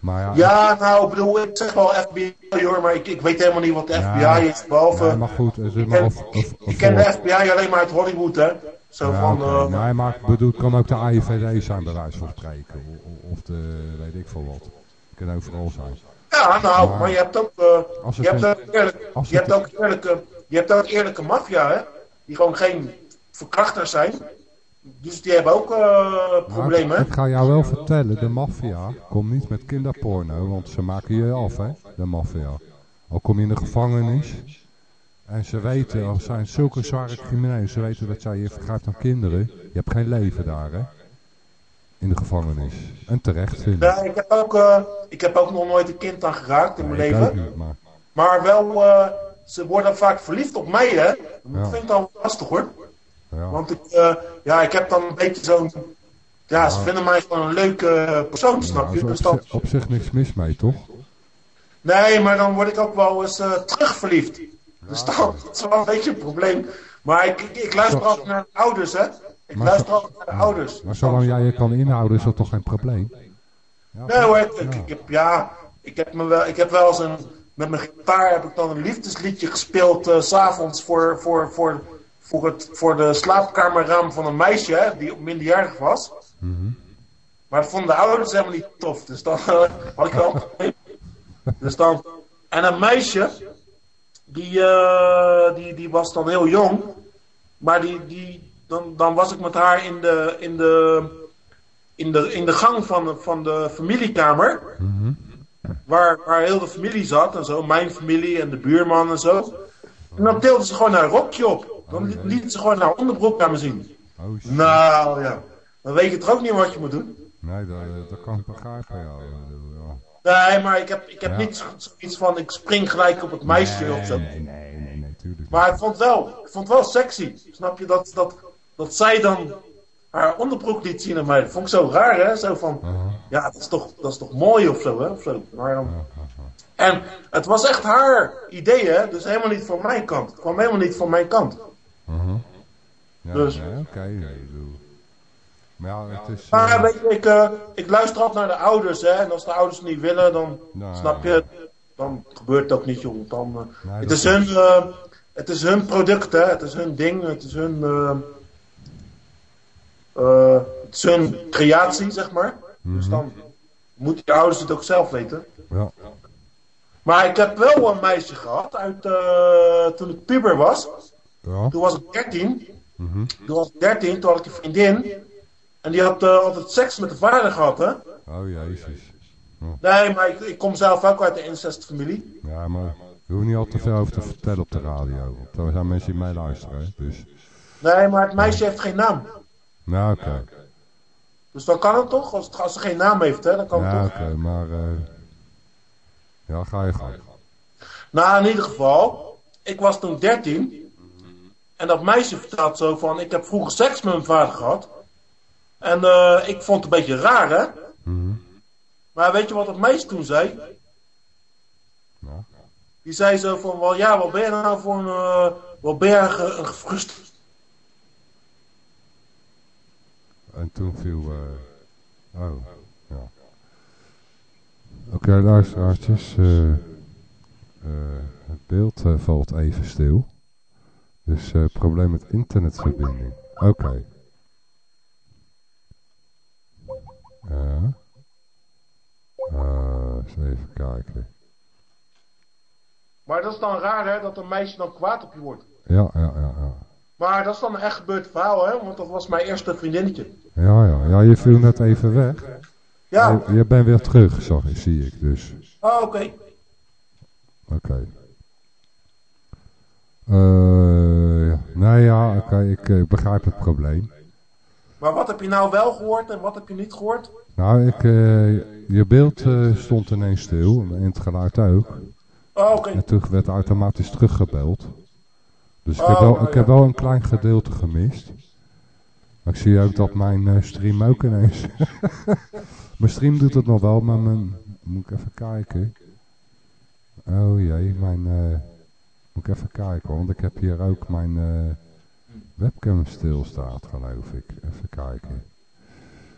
Maar ja, Ja, nou, ik bedoel, ik zeg wel FBI hoor, maar ik, ik weet helemaal niet wat de Ja. FBI is. Behalve, maar goed, zit ik maar ken, of, of, ik, of ik ken de FBI alleen maar uit Hollywood, hè. Zo Ja, van, oké. eh, nee, maar kan ook de AIVD zijn, bij wijze van spreken. Of de, weet ik veel wat. Het kan overal zijn. Ja, nou, Maar- maar, je hebt ook, eh, je hebt ook, eerlijk, je hebt ook eerlijke, je hebt ook eerlijke maffia, hè? Die gewoon geen verkrachters zijn. Dus die hebben ook eh, problemen. ik ga jou wel vertellen, de maffia komt niet met kinderporno, want ze maken je af, hè, de maffia. Al kom je in de gevangenis en ze weten, al zijn zulke zware criminelen, ze weten dat jij je vergrijpt aan kinderen. Je hebt geen leven daar, hè, in de gevangenis. En terecht vind. Ja, ik, heb ook, eh, ik heb ook nog nooit een kind aan geraakt in mijn Nee, leven. niet, maar... Maar wel, eh, ze worden vaak verliefd op mij, hè? Dat Ja. vind ik dan lastig, hoor. Ja. Want ik, eh, ja, ik heb dan een beetje zo'n... Ja, ze vinden mij gewoon een leuke persoon, snap je? is Dus op, zich, op zich niks mis mee, toch? nee, maar dan word ik ook wel eens terugverliefd. Dus dat is wel een beetje een probleem. Maar ik, ik, ik luister altijd naar de ouders, hè? Ik Maar luister altijd naar de ouders. Maar zolang jij je kan inhouden, is dat toch geen probleem? Ja, Nee hoor, ik, ik, Ja. ik heb, ja, ik heb, me wel, ik heb wel eens een, met mijn gitaar heb ik dan een liefdesliedje gespeeld, eh, s s'avonds voor, voor, voor, voor, het, voor de slaapkamerraam van een meisje, hè, die minderjarig was. Mhm. Maar dat vonden de ouders helemaal niet tof, dus dan eh, had ik wel. Dus dan, en een meisje, die, eh, die, die was dan heel jong, maar die, die, dan, dan was ik met haar in de, in de, in, de, in de gang van, de- van de familiekamer, Mhm. waar, waar heel de familie zat en zo, mijn familie en de buurman en zo. En dan tilden ze gewoon haar rokje op. Dan li- lieten ze gewoon haar onderbroek aan me zien. Oh, shit. Nou ja, dan weet je toch ook niet wat je moet doen. Nee, dat, dat kan ik begrijpen, ja. Nee, maar ik heb, ik heb Ja. niet zo- zoiets van ik spring gelijk op het meisje of zo. Nee, nee, nee, nee, tuurlijk. Maar ik vond wel, ik vond wel sexy. Snap je dat, dat, dat zij dan haar onderbroek liet zien aan mij? Dat vond ik zo raar, hè? Zo van, Aha, ja, dat is toch, dat is toch mooi of zo, hè? Of zo. Maar dan... En het was echt haar idee, hè? Dus helemaal niet van mijn kant. Het kwam helemaal niet van mijn kant. Aha. Ja, Dus- nee, oké. nee, ja, het is... Maar eh, weet je, ik, eh, ik luister altijd naar de ouders, hè? En als de ouders niet willen, dan nou, snap je, dan gebeurt het ook niet, joh. Dan, eh, nee, het, dat is hun, het is hun product, hè? Het is hun ding, het is hun, het is hun creatie, zeg maar. Dus Mhm. dan moeten de ouders het ook zelf weten. Ja. Maar ik heb wel een meisje gehad uit, toen ik puber was. Ja. Toen was ik 13. mhm. Toen was ik 13, toen had ik een vriendin. En die had eh, altijd seks met de vader gehad, hè? Oh, jezus. Nee, maar ik, ik kom zelf ook uit de incestfamilie. Ja, maar je hoeft niet al te veel over te vertellen op de radio. Want er zijn mensen die meeluisteren, hè, dus... Nee, maar het meisje heeft geen naam. Nou, oké. Dus dan kan het toch? Als, het, als ze geen naam heeft, hè, dan kan het Ja, toch? oké, maar... eh ja, ga je gang. Nou, in ieder geval, ik was toen 13. En dat meisje vertelt zo van, ik heb vroeger seks met mijn vader gehad. En eh, ik vond het een beetje raar, hè? Mhm. Maar weet je wat dat meisje toen zei? Nou, Die zei zo van, wel ja, wat ben je nou voor een, eh, wat ben je een gefrustreerd... en toen viel... eh oh, ja. Oké, luisteraartjes. eh, eh, het beeld valt even stil. Dus probleem met internetverbinding. Oké. Ja. Eh, eens even kijken. Maar dat is dan raar, hè, dat een meisje dan kwaad op je wordt. Ja, ja, ja, ja. Maar dat is dan een echt gebeurd verhaal, hè? Want dat was mijn eerste vriendinnetje. Ja, ja, ja, je viel net even weg. Ja, Je, je bent weer terug, zag ik, zie ik dus. oh, oké. Oké. Eh, ja. Nee, ja, oké, ik, eh, ik begrijp het probleem. Maar wat heb je nou wel gehoord en wat heb je niet gehoord? Nou, ik, eh, je beeld eh, stond ineens stil, en het geluid ook. Oh, oké. En toen werd automatisch teruggebeld. Dus ik Oh, heb wel, nou ik heb wel een klein gedeelte gemist. Maar ik zie ook dat mijn eh, stream ook ineens... mijn stream doet het nog wel, maar mijn... Moet ik even kijken. Oh jee, mijn... moet ik even kijken, want ik heb hier ook mijn webcam stilstaat, geloof ik. Even kijken.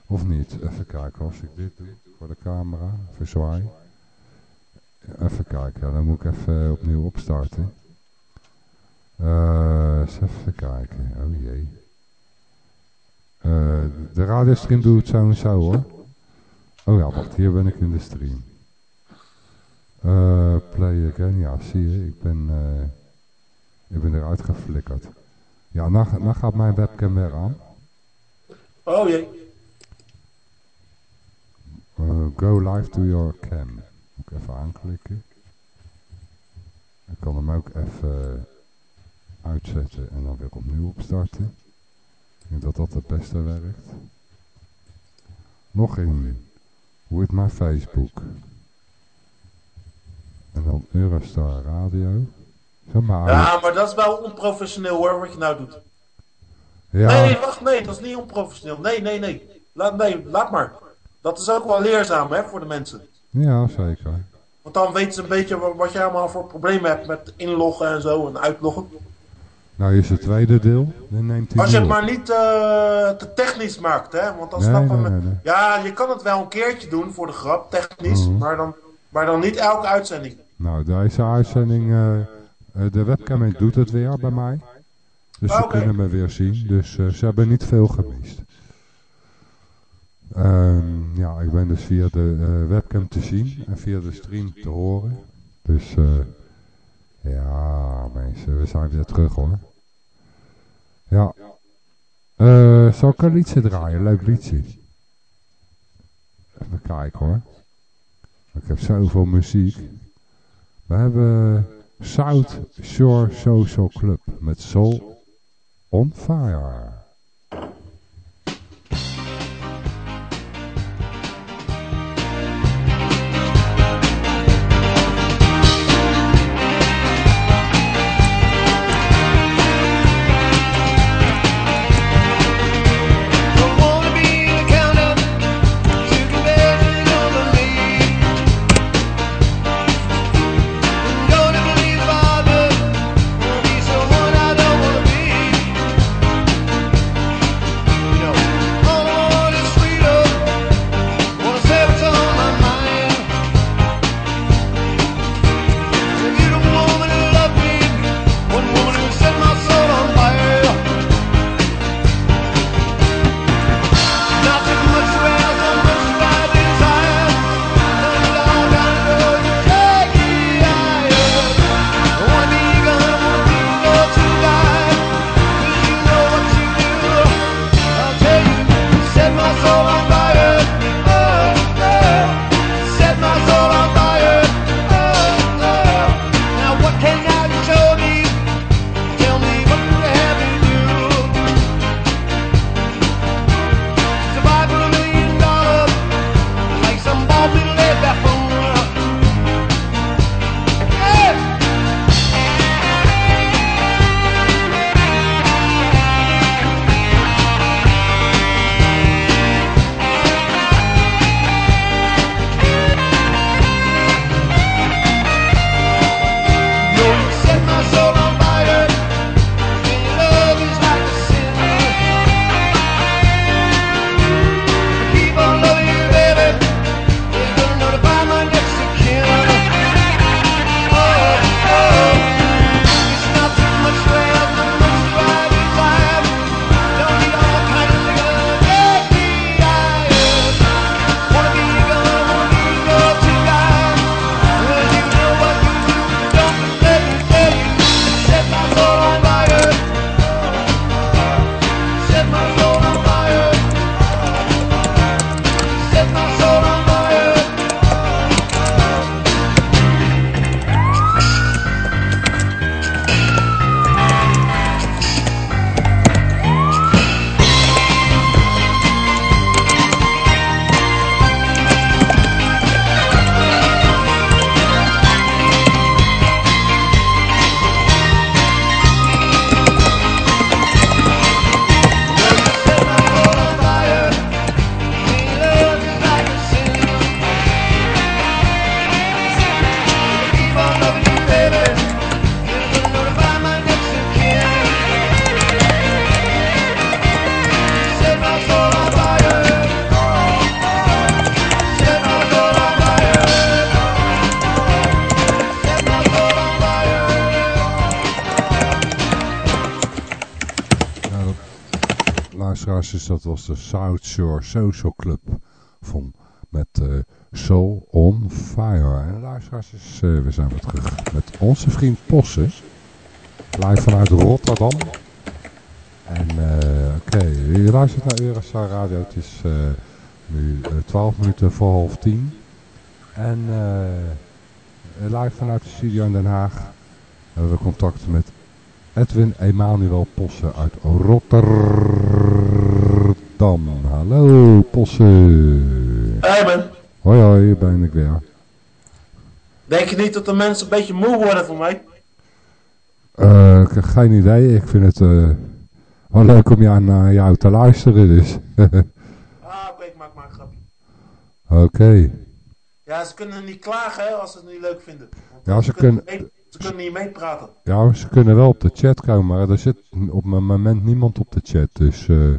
Of niet? Even kijken, als ik dit doe voor de camera, even zwaaien. Even kijken, dan moet ik even opnieuw opstarten. Eh, even kijken, oh jee. Eh, de radiostream doet het zo en zo hoor. Oh ja, wacht, hier ben ik in de stream. Eh, play again, ja zie je, ik ben, ik ben eruit geflikkerd. Ja, nou, nou gaat mijn webcam weer aan. Oh jee. Eh, go live to your cam. Moet ik even aanklikken. Ik kan hem ook even uitzetten en dan weer opnieuw opstarten. Ik denk dat dat het beste werkt. Nog in. With my Facebook. En dan Eurostar Radio. Ja, maar dat is wel onprofessioneel hoor, wat je nou doet. Ja, Nee, wacht, nee, dat is niet onprofessioneel. Nee, nee, nee. Laat, nee, laat maar. Dat is ook wel leerzaam, hè, voor de mensen. ja zeker. Want dan weten ze een beetje wa- wat je allemaal voor problemen hebt met inloggen en zo en uitloggen. Nou, hier is het tweede deel. Dan neemt hij Als je het maar niet eh, te technisch maakt, hè. Want dan Nee, snappen nee, we... nee, nee. Ja, je kan het wel een keertje doen voor de grap, technisch. Mhm. maar, dan, maar dan niet elke uitzending. Nou, deze uitzending, eh, de webcam doet het weer bij mij. Dus ze kunnen me weer zien. Dus eh, ze hebben niet veel gemist. Ehm, ja, ik ben dus via de eh, webcam te zien en via de stream te horen. Dus eh, ja, mensen, we zijn weer terug hoor. Ja. Eh, zal ik een liedje draaien? Leuk liedje. Even kijken hoor. Ik heb zoveel muziek. We hebben South Shore Social Club met Soul on Fire. Dus dat was de South Shore Social Club van, met uh, Soul on Fire. En luisteraars, uh, we zijn weer terug met onze vriend Posse. Live vanuit Rotterdam. En uh, oké, okay, je luistert naar Eurostar Radio. Het is nu 12 minuten voor half 10. En live vanuit de studio in Den Haag hebben we contact met Edwin Emanuel Posse uit Rotterdam. Hallo Posse. Hey man. Hoi hoi, hier ben ik weer. Denk je niet dat de mensen een beetje moe worden van mij? Uh, ik heb geen idee. Ik vind het uh, wel leuk om jou naar jou te luisteren dus. ah oké, ik maak maar een grapje. Oké. Okay. Ja, ze kunnen niet klagen als ze het niet leuk vinden. Want ja, ze, kunnen... Ze kunnen niet meepraten. Ja, ze kunnen wel op de chat komen, maar er zit op het moment niemand op de chat. Dus, uh,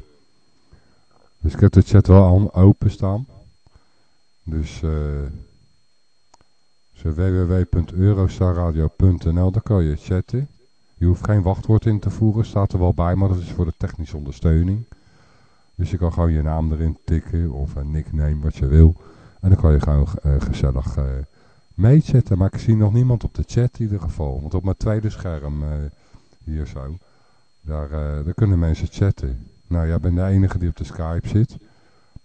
dus ik heb de chat wel open staan. Dus uh, www.eurostarradio.nl, daar kan je chatten. Je hoeft geen wachtwoord in te voeren, staat er wel bij, maar dat is voor de technische ondersteuning. Dus je kan gewoon je naam erin tikken of een nickname, wat je wil. En dan kan je gewoon uh, gezellig... Uh, meezetten. Maar ik zie nog niemand op de chat in ieder geval. Want op mijn tweede scherm hier zo, daar, daar kunnen mensen chatten. Nou, jij bent de enige die op de Skype zit.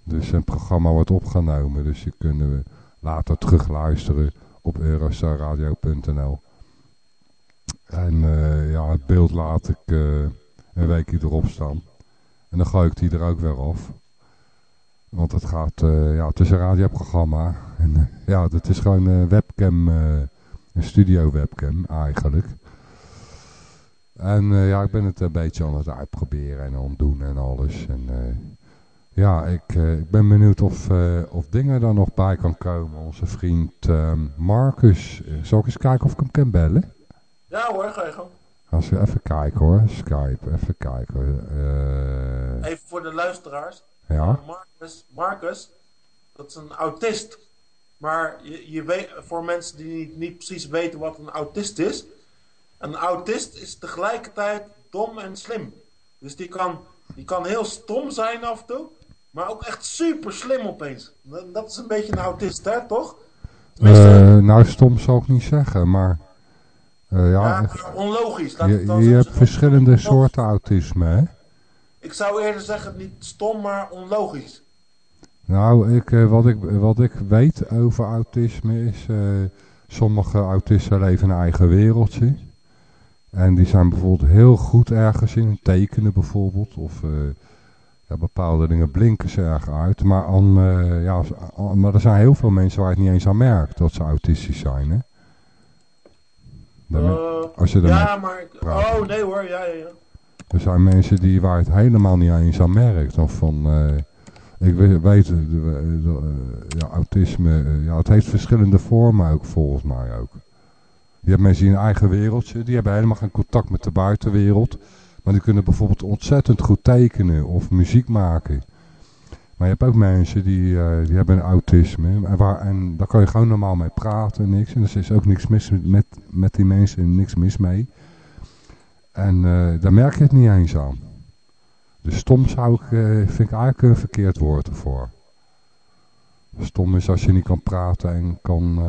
Dus een programma wordt opgenomen, dus je kunnen later terugluisteren op eurostarradio.nl. En uh, ja, het beeld laat ik uh, een weekje erop staan. En dan gooi ik die er ook weer af. Want het gaat, uh, ja, het is een radioprogramma. En ja, het is gewoon een webcam, een studio webcam eigenlijk. En ja, ik ben het een beetje aan het uitproberen en aan het doen en alles. En ja, ik, ik ben benieuwd of, of dingen daar nog bij kan komen. Onze vriend Marcus. zal ik eens kijken of ik hem kan bellen? Ja hoor, ga je gang. Als we even kijken hoor, Skype, even kijken. Uh... Even voor de luisteraars. Ja. Marcus, Marcus, dat is een autist. Maar je, je weet, voor mensen die niet, niet precies weten wat een autist is. Een autist is tegelijkertijd dom en slim. Dus die kan, die kan heel stom zijn af en toe. Maar ook echt super slim opeens. Dat is een beetje een autist, hè, toch? Uh, nou, stom zou ik niet zeggen, maar... Uh, ja, ja onlogisch. je, je hebt verschillende soorten autisme, hè? Ik zou eerder zeggen niet stom, maar onlogisch. Nou, ik, uh, wat, ik, wat ik weet over autisme is... Uh, sommige autisten leven een eigen wereldje. En die zijn bijvoorbeeld heel goed ergens in. Tekenen bijvoorbeeld. Of ja, bepaalde dingen blinken ze erg uit. Maar, aan, ja, maar er zijn heel veel mensen waar het niet eens aan merkt dat ze autistisch zijn, hè? Uh, als je ja, maar... Oh, nee hoor, ja, ja, ja. Er zijn mensen die waar het helemaal niet eens aan merkt. Of van... Ik weet, weet de, de, de, ja, autisme, ja, het heeft verschillende vormen ook volgens mij ook. Je hebt mensen in een eigen wereldje, die hebben helemaal geen contact met de buitenwereld. Maar die kunnen bijvoorbeeld ontzettend goed tekenen of muziek maken. Maar je hebt ook mensen die, uh, die hebben autisme. En, waar, en daar kan je gewoon normaal mee praten. Niks. En er is ook niks mis met, met die mensen. Niks mis mee. En uh, daar merk je het niet eens aan. Dus stom zou ik, uh, vind ik eigenlijk een verkeerd woord ervoor. Stom is als je niet kan praten en kan...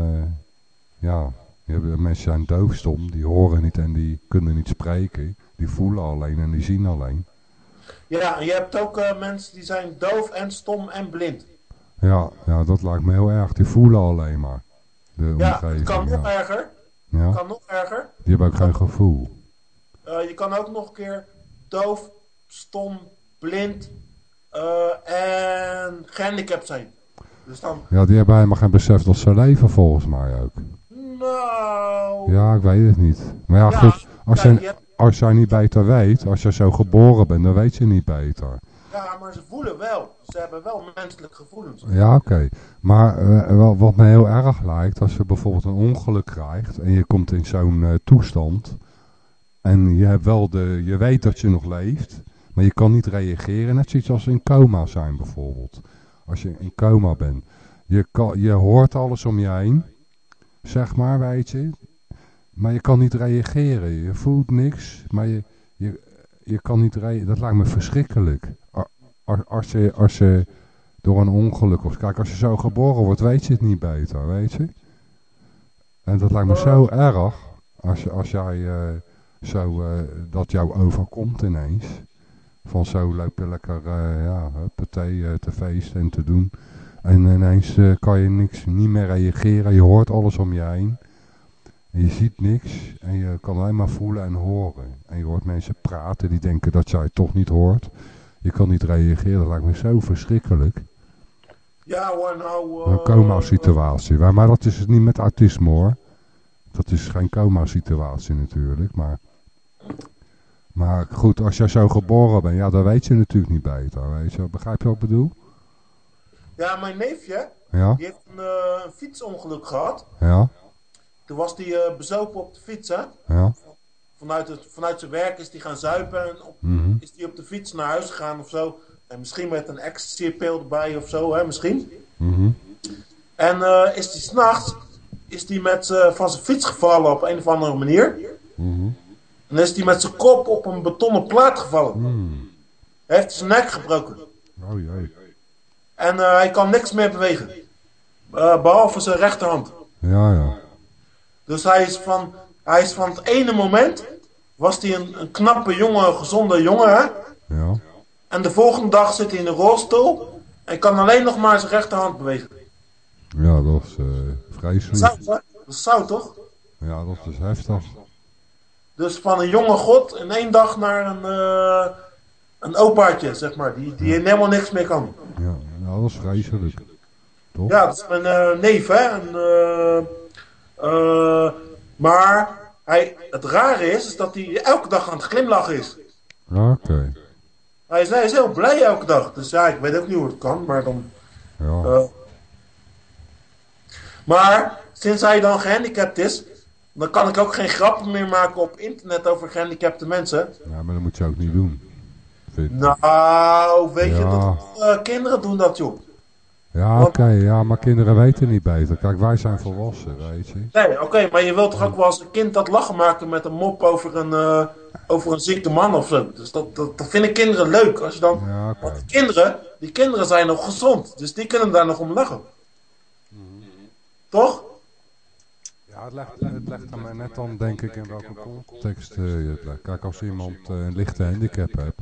ja, mensen zijn doofstom. Die horen niet en die kunnen niet spreken. Die voelen alleen en die zien alleen. Ja, je hebt ook uh, mensen die zijn doof en stom en blind. Ja, ja, dat lijkt me heel erg. Die voelen alleen maar. De ja, het kan nog erger. Ja. kan nog erger. Die hebben ook geen gevoel. Uh, je kan ook nog een keer doof, stom, blind uh, en gehandicapt zijn. Dus dan... Ja, die hebben helemaal geen besef dat ze leven volgens mij ook. Nou... Ja, ik weet het niet. Maar ja, ja goed, als kijk, je, als jij niet beter weet, als je zo geboren bent, dan weet je niet beter. Ja, maar ze voelen wel. Ze hebben wel menselijke gevoelens. Ja, oké. Maar uh, wat me heel erg lijkt, als je bijvoorbeeld een ongeluk krijgt en je komt in zo'n uh, toestand en je, hebt wel de, je weet dat je nog leeft, maar je kan niet reageren. Net zoiets als in coma zijn bijvoorbeeld. Als je in coma bent. Je, kan, je hoort alles om je heen, zeg maar, weet je. Maar je kan niet reageren. Je voelt niks, maar je, je, je kan niet reageren. Dat lijkt me verschrikkelijk. Als, als, je, als je door een ongeluk... Of, kijk, als je zo geboren wordt, weet je het niet beter, weet je. En dat lijkt me zo erg. Als, als jij uh, zo... Uh, dat jou overkomt ineens. Van zo loop je lekker... Uh, ja, partij te feesten en te doen. En ineens kan je niks, niet meer reageren. Je hoort alles om je heen. En je ziet niks en je kan alleen maar voelen en horen. En je hoort mensen praten die denken dat jij het toch niet hoort. Je kan niet reageren, dat lijkt me zo verschrikkelijk. Ja hoor, nou... Uh, een coma-situatie. Maar dat is het niet met autisme hoor. Dat is geen coma-situatie natuurlijk, maar... Maar goed, als jij zo geboren bent, ja, dan weet je natuurlijk niet beter, weet je. Begrijp je wat ik bedoel? Ja, mijn neefje, ja? die heeft een uh, fietsongeluk gehad. Ja. Toen was hij uh, bezopen op de fiets, hè? Ja. Vanuit, het, vanuit zijn werk is hij gaan zuipen en op, mm -hmm. is hij op de fiets naar huis gegaan of zo. En misschien met een ecstasy-pil erbij of zo, hè, misschien. Mm -hmm. En uh, is hij s'nachts is hij met van zijn fiets gevallen op een of andere manier. Mm -hmm. En is hij met zijn kop op een betonnen plaat gevallen. Mm. Hij heeft zijn nek gebroken. Oh jee. En hij kan niks meer bewegen. behalve zijn rechterhand. Ja, ja. Dus hij is van, hij is van het ene moment, was hij een, een knappe jonge, gezonde jongen, hè? Ja. En de volgende dag zit hij in een rolstoel En kan alleen nog maar zijn rechterhand bewegen. Ja, dat is uh, vreselijk. zou, hè? dat zou toch? Ja, dat is heftig. Dus van een jonge god in één dag naar een, eh een opaatje, zeg maar. Die, die helemaal niks meer kan. Ja, ja dat is vreselijk. Toch? Ja, dat is mijn eh, neef, hè. En, eh, eh, maar hij, het rare is, is dat hij elke dag aan het glimlachen is. Oké. Hij is, hij is heel blij elke dag. Dus ja, ik weet ook niet hoe het kan, maar dan... Ja. maar sinds hij dan gehandicapt is, dan kan ik ook geen grappen meer maken op internet over gehandicapte mensen. ja, maar dat moet je ook niet doen. Vind. Nou, weet je, dat, eh, kinderen doen dat, joh. Ja, oké. ja, maar kinderen weten niet beter. Kijk, wij zijn volwassen, weet je. Nee, oké, maar je wilt toch ook wel als een kind dat lachen maken met een mop over een, eh, over een zieke man of zo. Dus dat, dat, dat vinden kinderen leuk. Als je dan, Ja, oké. want die kinderen, die kinderen zijn nog gezond, dus die kunnen daar nog om lachen. Toch? Ja, het legt, het legt aan mij net dan, denk ik, in welke context eh, je het legt. Kijk, als iemand een lichte handicap hebt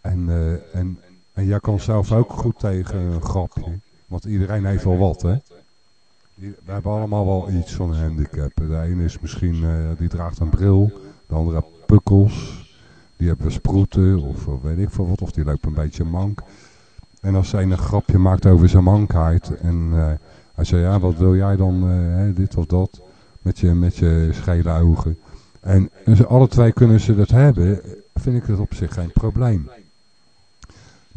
en, eh, en, en jij kan zelf ook goed tegen een grapje, want iedereen heeft wel wat, hè. We hebben allemaal wel iets van een handicap. De ene is misschien, eh, die draagt een bril, de andere pukkels, die hebben sproeten of eh, weet ik veel wat, of die loopt een beetje mank. En als zij een grapje maakt over zijn mankheid en... hij zei, ja, wat wil jij dan, dit of dat, met je, met je schele ogen. En, en alle twee kunnen ze dat hebben, vind ik het op zich geen probleem.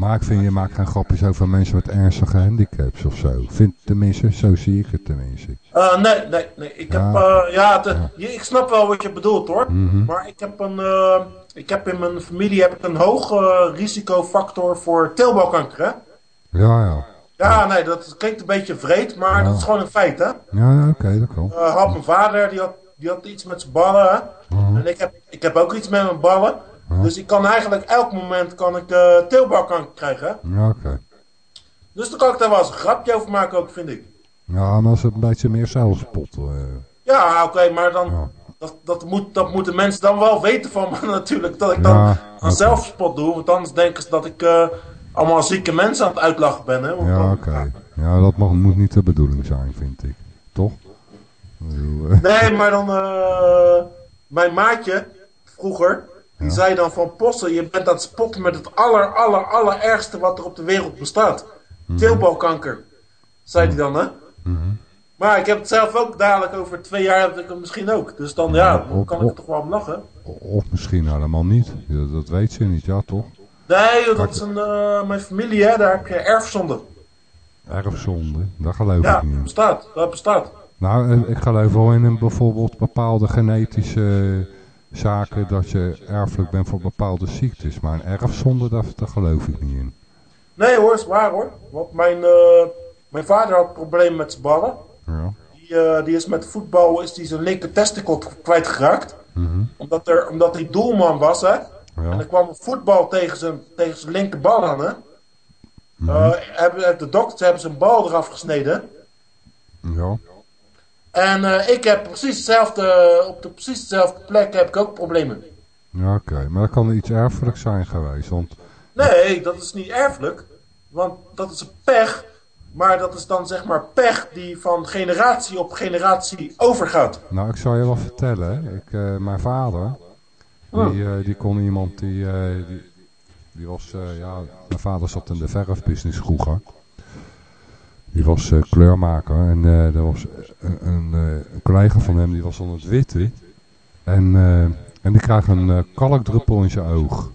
Maar ik vind, je maakt geen grapjes over mensen met ernstige handicaps of zo. Vind, tenminste, zo zie ik het tenminste. Eh, nee, nee, nee. Ik heb, Ja. eh, ja, ik snap wel wat je bedoelt hoor. Mhm. Maar ik heb, een, eh, ik heb in mijn familie heb ik een hoge risicofactor voor teelbalkanker, hè? Ja, ja. Ja, nee, dat klinkt een beetje vreed, maar Ja. dat is gewoon een feit, hè? Ja, ja, oké, dat. Eh, had mijn vader, die had, die had iets met zijn ballen, hè? Mhm. En ik heb, ik heb ook iets met mijn ballen. Ja. Dus ik kan eigenlijk elk moment kan ik, eh teelbalkanker krijgen? Ja, oké. Dus dan kan ik daar wel eens een grapje over maken ook, vind ik. Ja, en als het een beetje meer zelfspot. eh Ja, oké, maar dan... ja. Dat, dat, moet, dat moeten mensen dan wel weten van me natuurlijk. Dat ik Ja, dan aan zelfspot doe. Want anders denken ze dat ik eh, allemaal zieke mensen aan het uitlachen ben. Hè? Ja, oké. Ja, dat mag, moet niet de bedoeling zijn, vind ik. Toch? Nee, maar dan... mijn maatje, vroeger... Die Ja. zei dan van Possen, je bent aan het spotten met het aller, aller, allerergste wat er op de wereld bestaat. Teelbalkanker. Zei hij dan, hè? mhm. Maar ik heb het zelf ook dadelijk over twee jaar heb ik het misschien ook. Dus dan ja, dan kan ik er toch wel om lachen. Of misschien helemaal niet. Ja, dat weet je niet, ja toch? Nee, Kijk. dat is een, eh, mijn familie, hè, daar heb je erfzonde. Erfzonde, dat geloof Ja, ik niet. in. bestaat. Dat bestaat. Nou, eh, ik geloof wel in een bijvoorbeeld bepaalde genetische zaken dat je erfelijk bent voor bepaalde ziektes. Maar een erfzonde, daar, daar geloof ik niet in. Nee hoor, is waar hoor. Want mijn, eh, mijn vader had problemen met zijn ballen. Ja. Die, eh, die is met voetbal is die zijn linker testicle kwijtgeraakt. Mhm. Omdat, er, omdat hij doelman was, hè. En Ja. er kwam een voetbal tegen zijn, tegen zijn linkerbal aan, hè. Mhm. Eh, hebben, de dokters hebben zijn bal eraf gesneden. ja. En eh, ik heb precies hetzelfde, op de precies dezelfde plek heb ik ook problemen. Ja, oké. Maar dat kan iets erfelijks zijn geweest. Want Nee, dat is niet erfelijk. Want dat is een pech. Maar dat is dan zeg maar pech die van generatie op generatie overgaat. Nou, ik zal je wel vertellen. Ik, eh, mijn vader, die, eh, die kon iemand die, die, die was, ja, mijn vader zat in de verfbusiness vroeger. Die was eh, kleurmaker en eh, er was eh, een collega van hem, die was aan het witte. En, en die krijgt een kalkdruppel in zijn oog.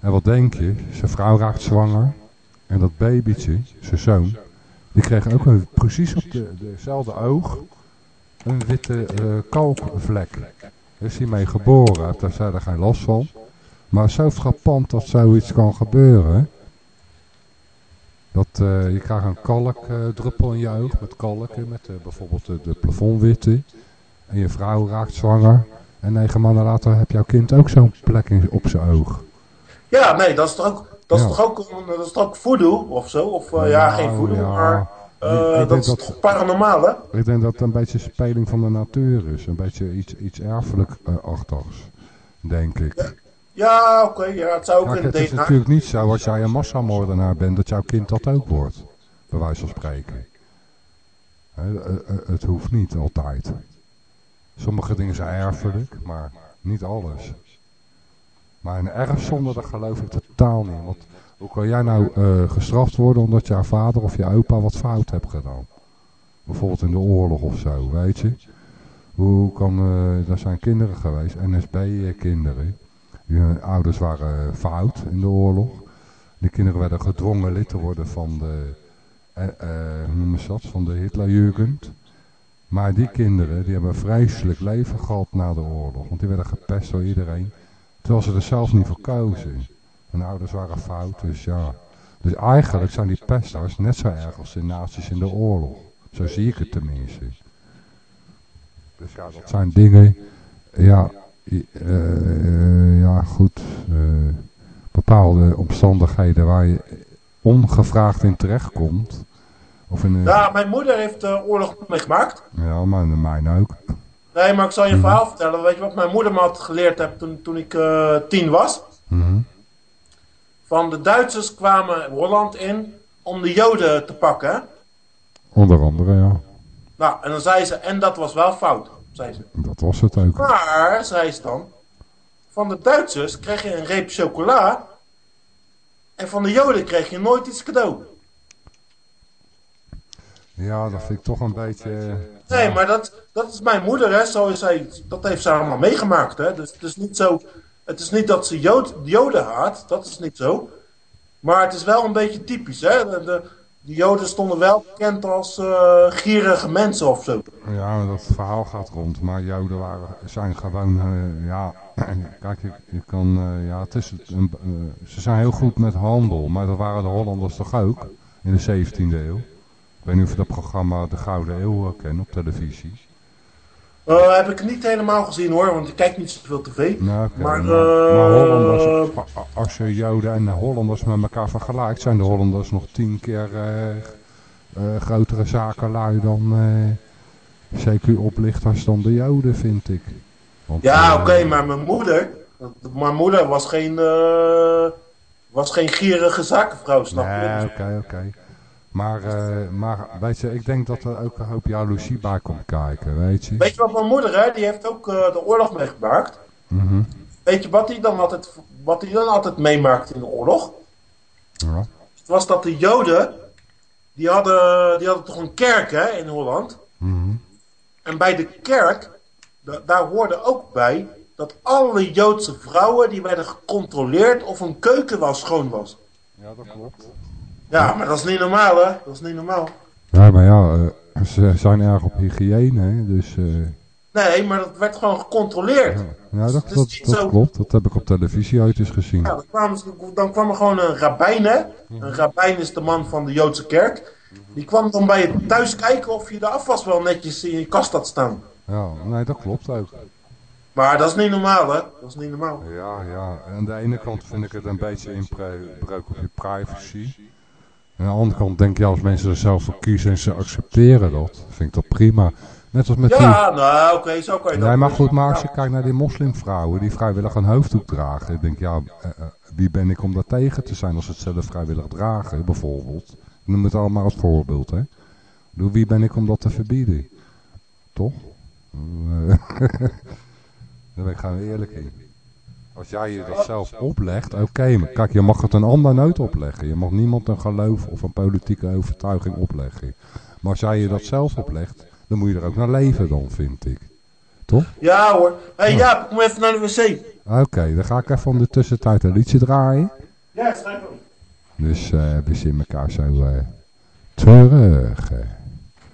En wat denk je? Zijn vrouw raakt zwanger. En dat babytje, zijn zoon, die kreeg ook een, precies op de, dezelfde oog een witte kalkvlek. Is hij mee geboren, daar verder geen last van. Maar zo frappant dat zoiets kan gebeuren. Dat eh, je krijgt een kalkdruppel in je oog met kalken, met eh, bijvoorbeeld de, plafondwitte. En je vrouw raakt zwanger. En negen maanden later heb jouw kind ook zo'n plek in, op zijn oog. Ja, nee, dat is toch ook, dat is Ja. toch ook, een- dat is toch ook voodoo of zo? Of eh, ja, geen voodoo, ja. maar Ik- ik dat is dat- toch paranormaal, hè? Ik denk dat het een beetje speling van de natuur is. Een beetje iets, iets erfelijk-achtigs, denk ik. Ja, oké, ja, het zou ook in het is DNA... natuurlijk niet zo als jij een massamoordenaar bent dat jouw kind dat ook wordt. Bij wijze van spreken. Eh, eh, Het hoeft niet altijd. Sommige dingen zijn erfelijk, maar niet alles. Maar een erfzonde, dat geloof ik totaal niet. Want hoe kan jij nou eh, gestraft worden omdat jouw vader of je opa wat fout hebt gedaan? Bijvoorbeeld in de oorlog of zo, weet je? Hoe kan, er zijn kinderen geweest, NSB-kinderen. Hun ouders waren fout in de oorlog. Die kinderen werden gedwongen lid te worden van de, eh, eh, hoe dat, van de Hitlerjugend. Maar die kinderen, die hebben een vreselijk leven gehad na de oorlog. Want die werden gepest door iedereen. Terwijl ze er zelf niet voor kozen. Hun ouders waren fout, dus ja. Dus eigenlijk zijn die pesters net zo erg als de nazi's in de oorlog. Zo zie ik het tenminste. Dus ja, dat zijn dingen, ja, eh, ja goed, eh, bepaalde omstandigheden waar je ongevraagd in terechtkomt. Of in een, Ja, mijn moeder heeft de oorlog meegemaakt. ja, maar de mijne ook. Nee, maar ik zal je een Mhm. verhaal vertellen. Weet je wat mijn moeder me had geleerd heb toen, toen ik eh, tien was? Mhm. Van de Duitsers kwamen Holland in om de Joden te pakken. Onder andere, ja. Nou, en dan zei ze, en dat was wel fout, zei ze. Dat was het ook. Maar, zei ze dan, van de Duitsers kreeg je een reep chocola. En van de Joden kreeg je nooit iets cadeau. Ja, dat vind ik toch een beetje... eh, Nee, maar dat, dat is mijn moeder, hè. Zo is zij, dat heeft ze allemaal meegemaakt, hè. Dus het is niet zo... Het is niet dat ze Jood, Joden haat, dat is niet zo. Maar het is wel een beetje typisch, hè. De, de, de Joden stonden wel bekend als eh, gierige mensen of zo. Ja, dat verhaal gaat rond. Maar Joden waren, zijn gewoon, eh, ja, kijk, je, je kan, eh, ja, het is, ze zijn heel goed met handel. Maar dat waren de Hollanders toch ook, in de 17e eeuw. Ik weet niet of je dat programma De Gouden Eeuw kent op televisie. Eh, heb ik niet helemaal gezien, hoor. Want ik kijk niet zoveel tv. Nou, Maar, maar, maar eh, Hollanders, als je Joden en Hollanders met elkaar vergelijkt, zijn de Hollanders nog tien keer eh, grotere zakenlui dan, eh, zeker oplichters dan de Joden, vind ik. Want, Ja, oké, maar mijn moeder... Mijn moeder was geen... was geen gierige zakenvrouw, snap je? Nee, oké, oké. Maar, eh, maar weet je, ik denk dat er ook een hoop jaloezie bij komt kijken, weet je. Weet je wat mijn moeder, hè? Die heeft ook eh, de oorlog meegemaakt. Mhm. Weet je wat hij dan altijd, wat hij dan altijd meemaakt in de oorlog? ja. Het was dat de Joden, die hadden, die hadden toch een kerk hè, in Holland. Mhm. En bij de kerk, da- daar hoorde ook bij dat alle Joodse vrouwen, die werden gecontroleerd of hun keuken wel schoon was. ja, dat klopt. Ja, maar dat is niet normaal hè, dat is niet normaal. Ja, maar ja, eh, ze zijn erg op hygiëne, hè, dus... eh, Nee, maar dat werd gewoon gecontroleerd. ja, dat, is dat, niet dat zo- klopt. Dat heb ik op televisie ooit eens gezien. Ja, dan, kwamen ze- dan kwam er gewoon een rabbijn, hè. Een rabbijn is de man van de Joodse kerk. Die kwam dan bij je thuis kijken of je de afwas wel netjes in je kast had staan. Ja, nee, dat klopt ook. Maar dat is niet normaal, hè. Dat is niet normaal. Ja, ja. Aan de ene kant vind ik het een beetje inbreuk op je privacy. Aan de andere kant denk je als mensen er zelf voor kiezen en ze accepteren dat, vind ik dat prima. Net als met die... Ja, nou, oké, zo kan je dat Nee, maar goed, maar als je kijkt naar die moslimvrouwen die vrijwillig een hoofddoek dragen. Ik denk, ja, eh, eh, wie ben ik om daar tegen te zijn als ze het zelf vrijwillig dragen, bijvoorbeeld. Ik noem het allemaal als voorbeeld, hè. Bedoel, Wie ben ik om dat te verbieden? Toch? Daar ben ik gewoon eerlijk in. Als jij je dat zelf oplegt, oké, maar kijk, je mag het een ander nooit opleggen. Je mag niemand een geloof of een politieke overtuiging opleggen. Maar als jij je dat zelf oplegt, dan moet je er ook naar leven dan, vind ik. Toch? Ja hoor. Hé hey, Jaap, kom even naar de wc. Oké, dan ga ik even in de tussentijd een liedje draaien. Ja, schrijf op. Dus eh, we zien elkaar zo eh, terug. eh.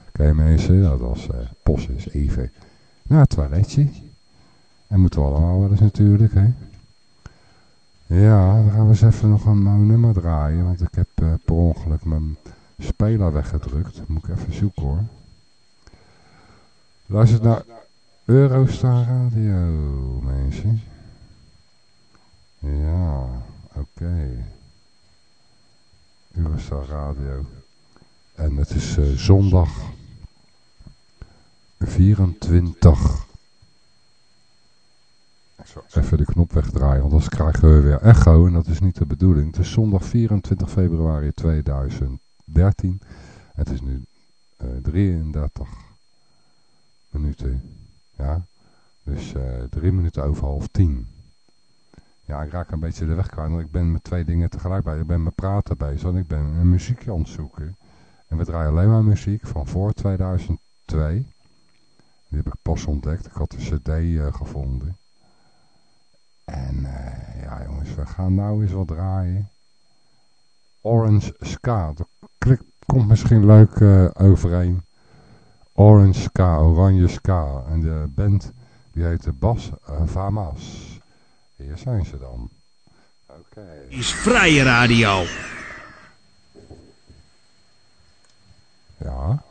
Oké mensen, dat was Pos is even naar het toiletje. En moeten we allemaal wel eens natuurlijk, hè. Ja, dan gaan we eens even nog een nummer draaien. Want ik heb eh, per ongeluk mijn speler weggedrukt. Moet ik even zoeken hoor. Luister naar Eurostar Radio, mensen. Ja, oké. Eurostar Radio. En het is eh, zondag 24 Even de knop wegdraaien, want anders krijgen we weer echo en dat is niet de bedoeling. Het is zondag 24 februari 2013. Het is nu uh, 33 minuten. Ja, dus uh, drie minuten over half tien. Ja, ik raak een beetje de weg kwijt, want ik ben met twee dingen tegelijk bij. Ik ben met praten bezig en ik ben een muziekje aan het zoeken. En we draaien alleen maar muziek van voor 2002. Die heb ik pas ontdekt. Ik had de cd uh, gevonden. En uh, ja jongens, we gaan nou eens wat draaien. Orange Ska. Dat komt misschien leuk uh, overeen. Orange Ska, Oranje Ska. En de band die heet Bas Vamas. Hier zijn ze dan. Oké. Okay. Is Vrije Radio. Ja.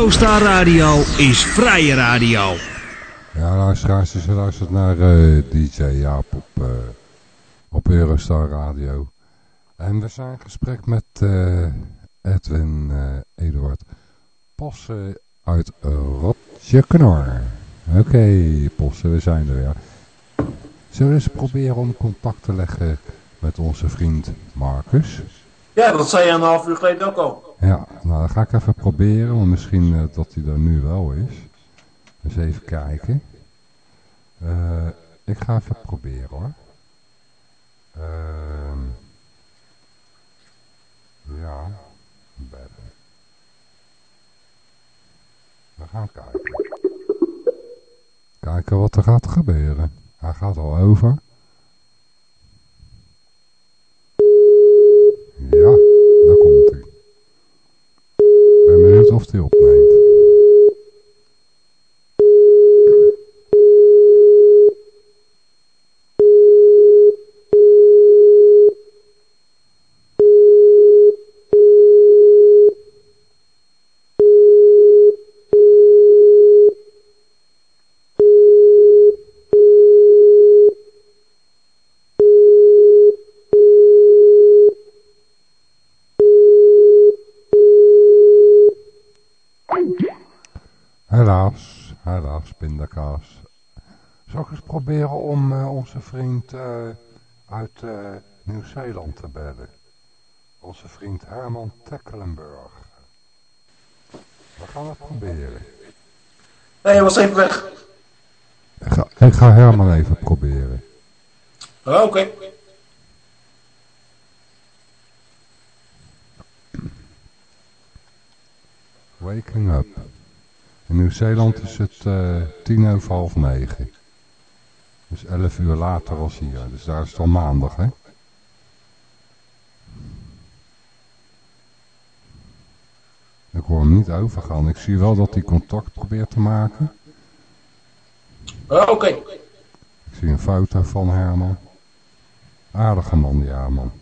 Eurostar Radio is vrije radio. Ja, luisteraars, dus luistert naar uh, DJ Jaap op, uh, op Eurostar Radio. En we zijn in gesprek met uh, Edwin Eduard Posse uit Rotje Knor. Oké, okay, Posse, we zijn er weer. Zullen we eens proberen om contact te leggen met onze vriend Marcus? Ja, dat zei je een half uur geleden ook al. Ga ik even proberen, want misschien uh, dat hij er nu wel is. Dus even kijken. Uh, ik ga even proberen hoor. Uh, ja, bellen. We gaan kijken. Kijken wat er gaat gebeuren. Hij gaat al over. Ja, daar komt hij. Ik ben benieuwd of hij opneemt. Helaas, helaas, pindakaas. Zal ik eens proberen om uh, onze vriend uh, uit uh, Nieuw-Zeeland te bellen? Onze vriend Herman Tecklenburg. We gaan het proberen. Nee, hij was even weg. Ik ga, ik ga Herman even proberen. Oh, Oké. Okay. Waking up. In Nieuw-Zeeland is het uh, tien over half negen. Dus elf uur later als hier. Dus daar is het al maandag, hè? Ik hoor hem niet overgaan. Ik zie wel dat hij contact probeert te maken. Oh, Oké. Okay. Ik zie een foto van Herman. Aardige man, die Herman.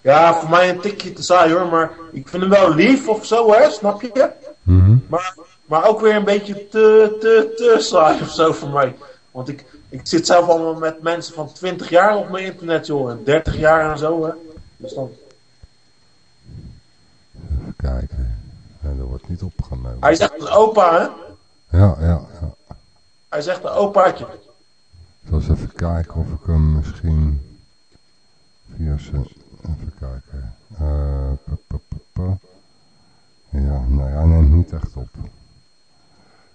Ja, voor mij een tikje te saai hoor, maar ik vind hem wel lief of zo, hè, snap je? Mm -hmm. maar, maar ook weer een beetje te, te, te saai of zo voor mij. Want ik, ik zit zelf allemaal met mensen van 20 jaar op mijn internet, joh, en 30 jaar en zo, hè. Dus dan... Even kijken. Ja, dat wordt niet opgenomen. Hij zegt een opa, hè? Ja, ja, ja. Hij zegt een opaatje. Ik zal eens even kijken of ik hem misschien via zijn... Even kijken. Uh, pu, pu, pu, ja, nee, hij neemt niet echt op.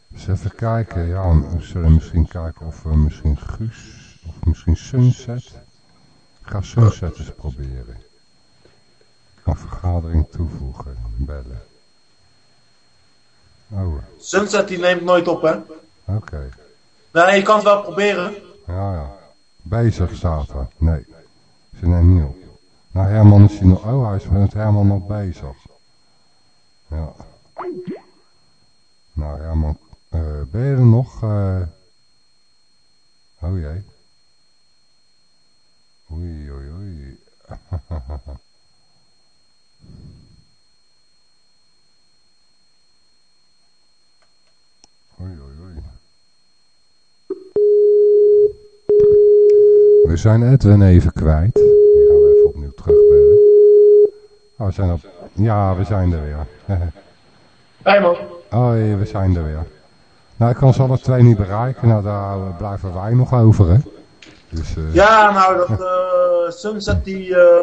Dus even kijken. Ja, we zullen misschien kijken of we misschien Guus... Of misschien Sunset... Ik ga Sunset eens proberen. Ik kan vergadering toevoegen. Bellen. Oh. Sunset die neemt nooit op, hè? Oké. Okay. Nee, je kan het wel proberen. Ja, ja. Bezig staat er. Nee, ze neemt niet op. Nou, Herman is hij nog... Oh, hij is met Herman nog bezig. Ja. Nou, Herman, uh, ben je er nog? Uh... Oh jee. Oei, oei, oei. oei, oei, oei. We zijn Edwin even kwijt. Die gaan we even opnieuw terugbellen. Oh, we zijn op... Ja, we zijn er weer. Hé man. Hoi, we zijn er weer. Nou, ik kan ze alle twee niet bereiken. Nou, daar blijven wij nog over, hè. Dus, uh... Ja, nou, dat uh, Sunset, die, uh,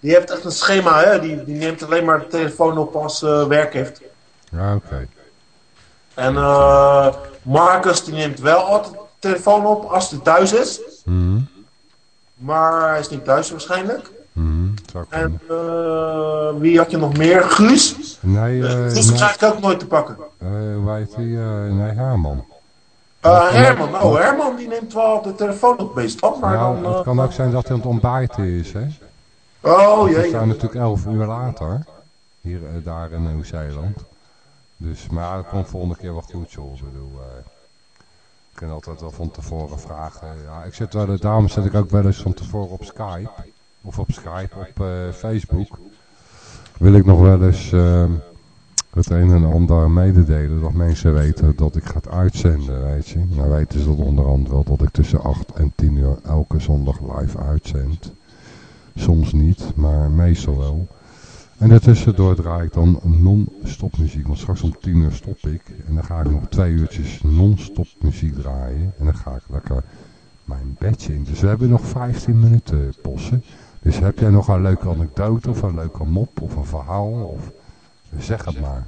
die heeft echt een schema, hè. Die, die neemt alleen maar de telefoon op als werk heeft. Ja, oké. Okay. En Marcus, die neemt wel altijd de telefoon op als hij thuis is. Mm -hmm. Maar hij is niet thuis waarschijnlijk. Mm, en uh, wie had je nog meer? Guus? Nee, uh, Guus is waarschijnlijk ook nooit te pakken. Uh, hoe heet die? nee, Herman. Herman, nou Herman die neemt wel de telefoon op meestal. Maar ja, dan, het kan ook zijn dat hij aan het ontbijten is, hè? Oh jee. We staan natuurlijk elf uur later. Hier, daar in Nieuw-Zeeland. Dus, maar dat komt volgende keer wel goed, joh. Ik bedoel, ik kan altijd wel van tevoren vragen. Ja, ik zit wel, de dames zet ik ook wel eens van tevoren op Skype. Of op Skype, op uh, Facebook. Wil ik nog wel eens uh, het een en ander mededelen. Dat mensen weten dat ik ga uitzenden, weet je. Nou weten ze dat onder andere wel dat ik tussen 8 en 10 uur elke zondag live uitzend. Soms niet, maar meestal wel. En daartussendoor draai ik dan non-stop muziek. Want straks om 10 uur stop ik. En dan ga ik nog twee uurtjes non-stop muziek draaien. En dan ga ik lekker mijn bedje in. Dus we hebben nog 15 minuten possen. Dus heb jij nog een leuke anekdote of een leuke mop of een verhaal? Of zeg het maar.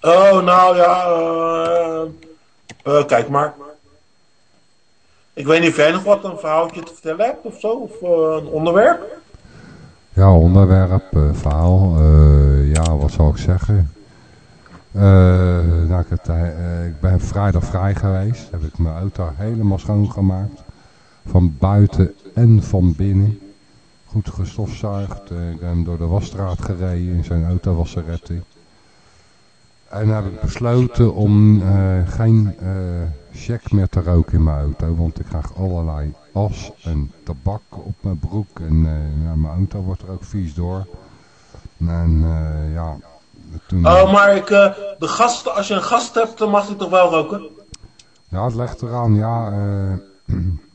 Oh, nou ja, eh, eh, kijk maar. Ik weet niet of jij nog wat een verhaaltje te vertellen hebt of zo, of uh, een onderwerp? Ja, onderwerp, verhaal, ja, wat zou ik zeggen? nou, ik, het, ik ben vrijdag vrij geweest, heb ik mijn auto helemaal schoongemaakt. Van buiten en van binnen. Goed gestofzuigd. Ik ben door de wasstraat gereden in zijn autowasseretti. En dan heb ik besloten om uh, geen uh, check meer te roken in mijn auto. Want ik krijg allerlei as en tabak op mijn broek. En uh, mijn auto wordt er ook vies door. En ja... Toen... Oh, maar ik, de gasten, als je een gast hebt, dan mag hij toch wel roken? Ja, het legt eraan, ja...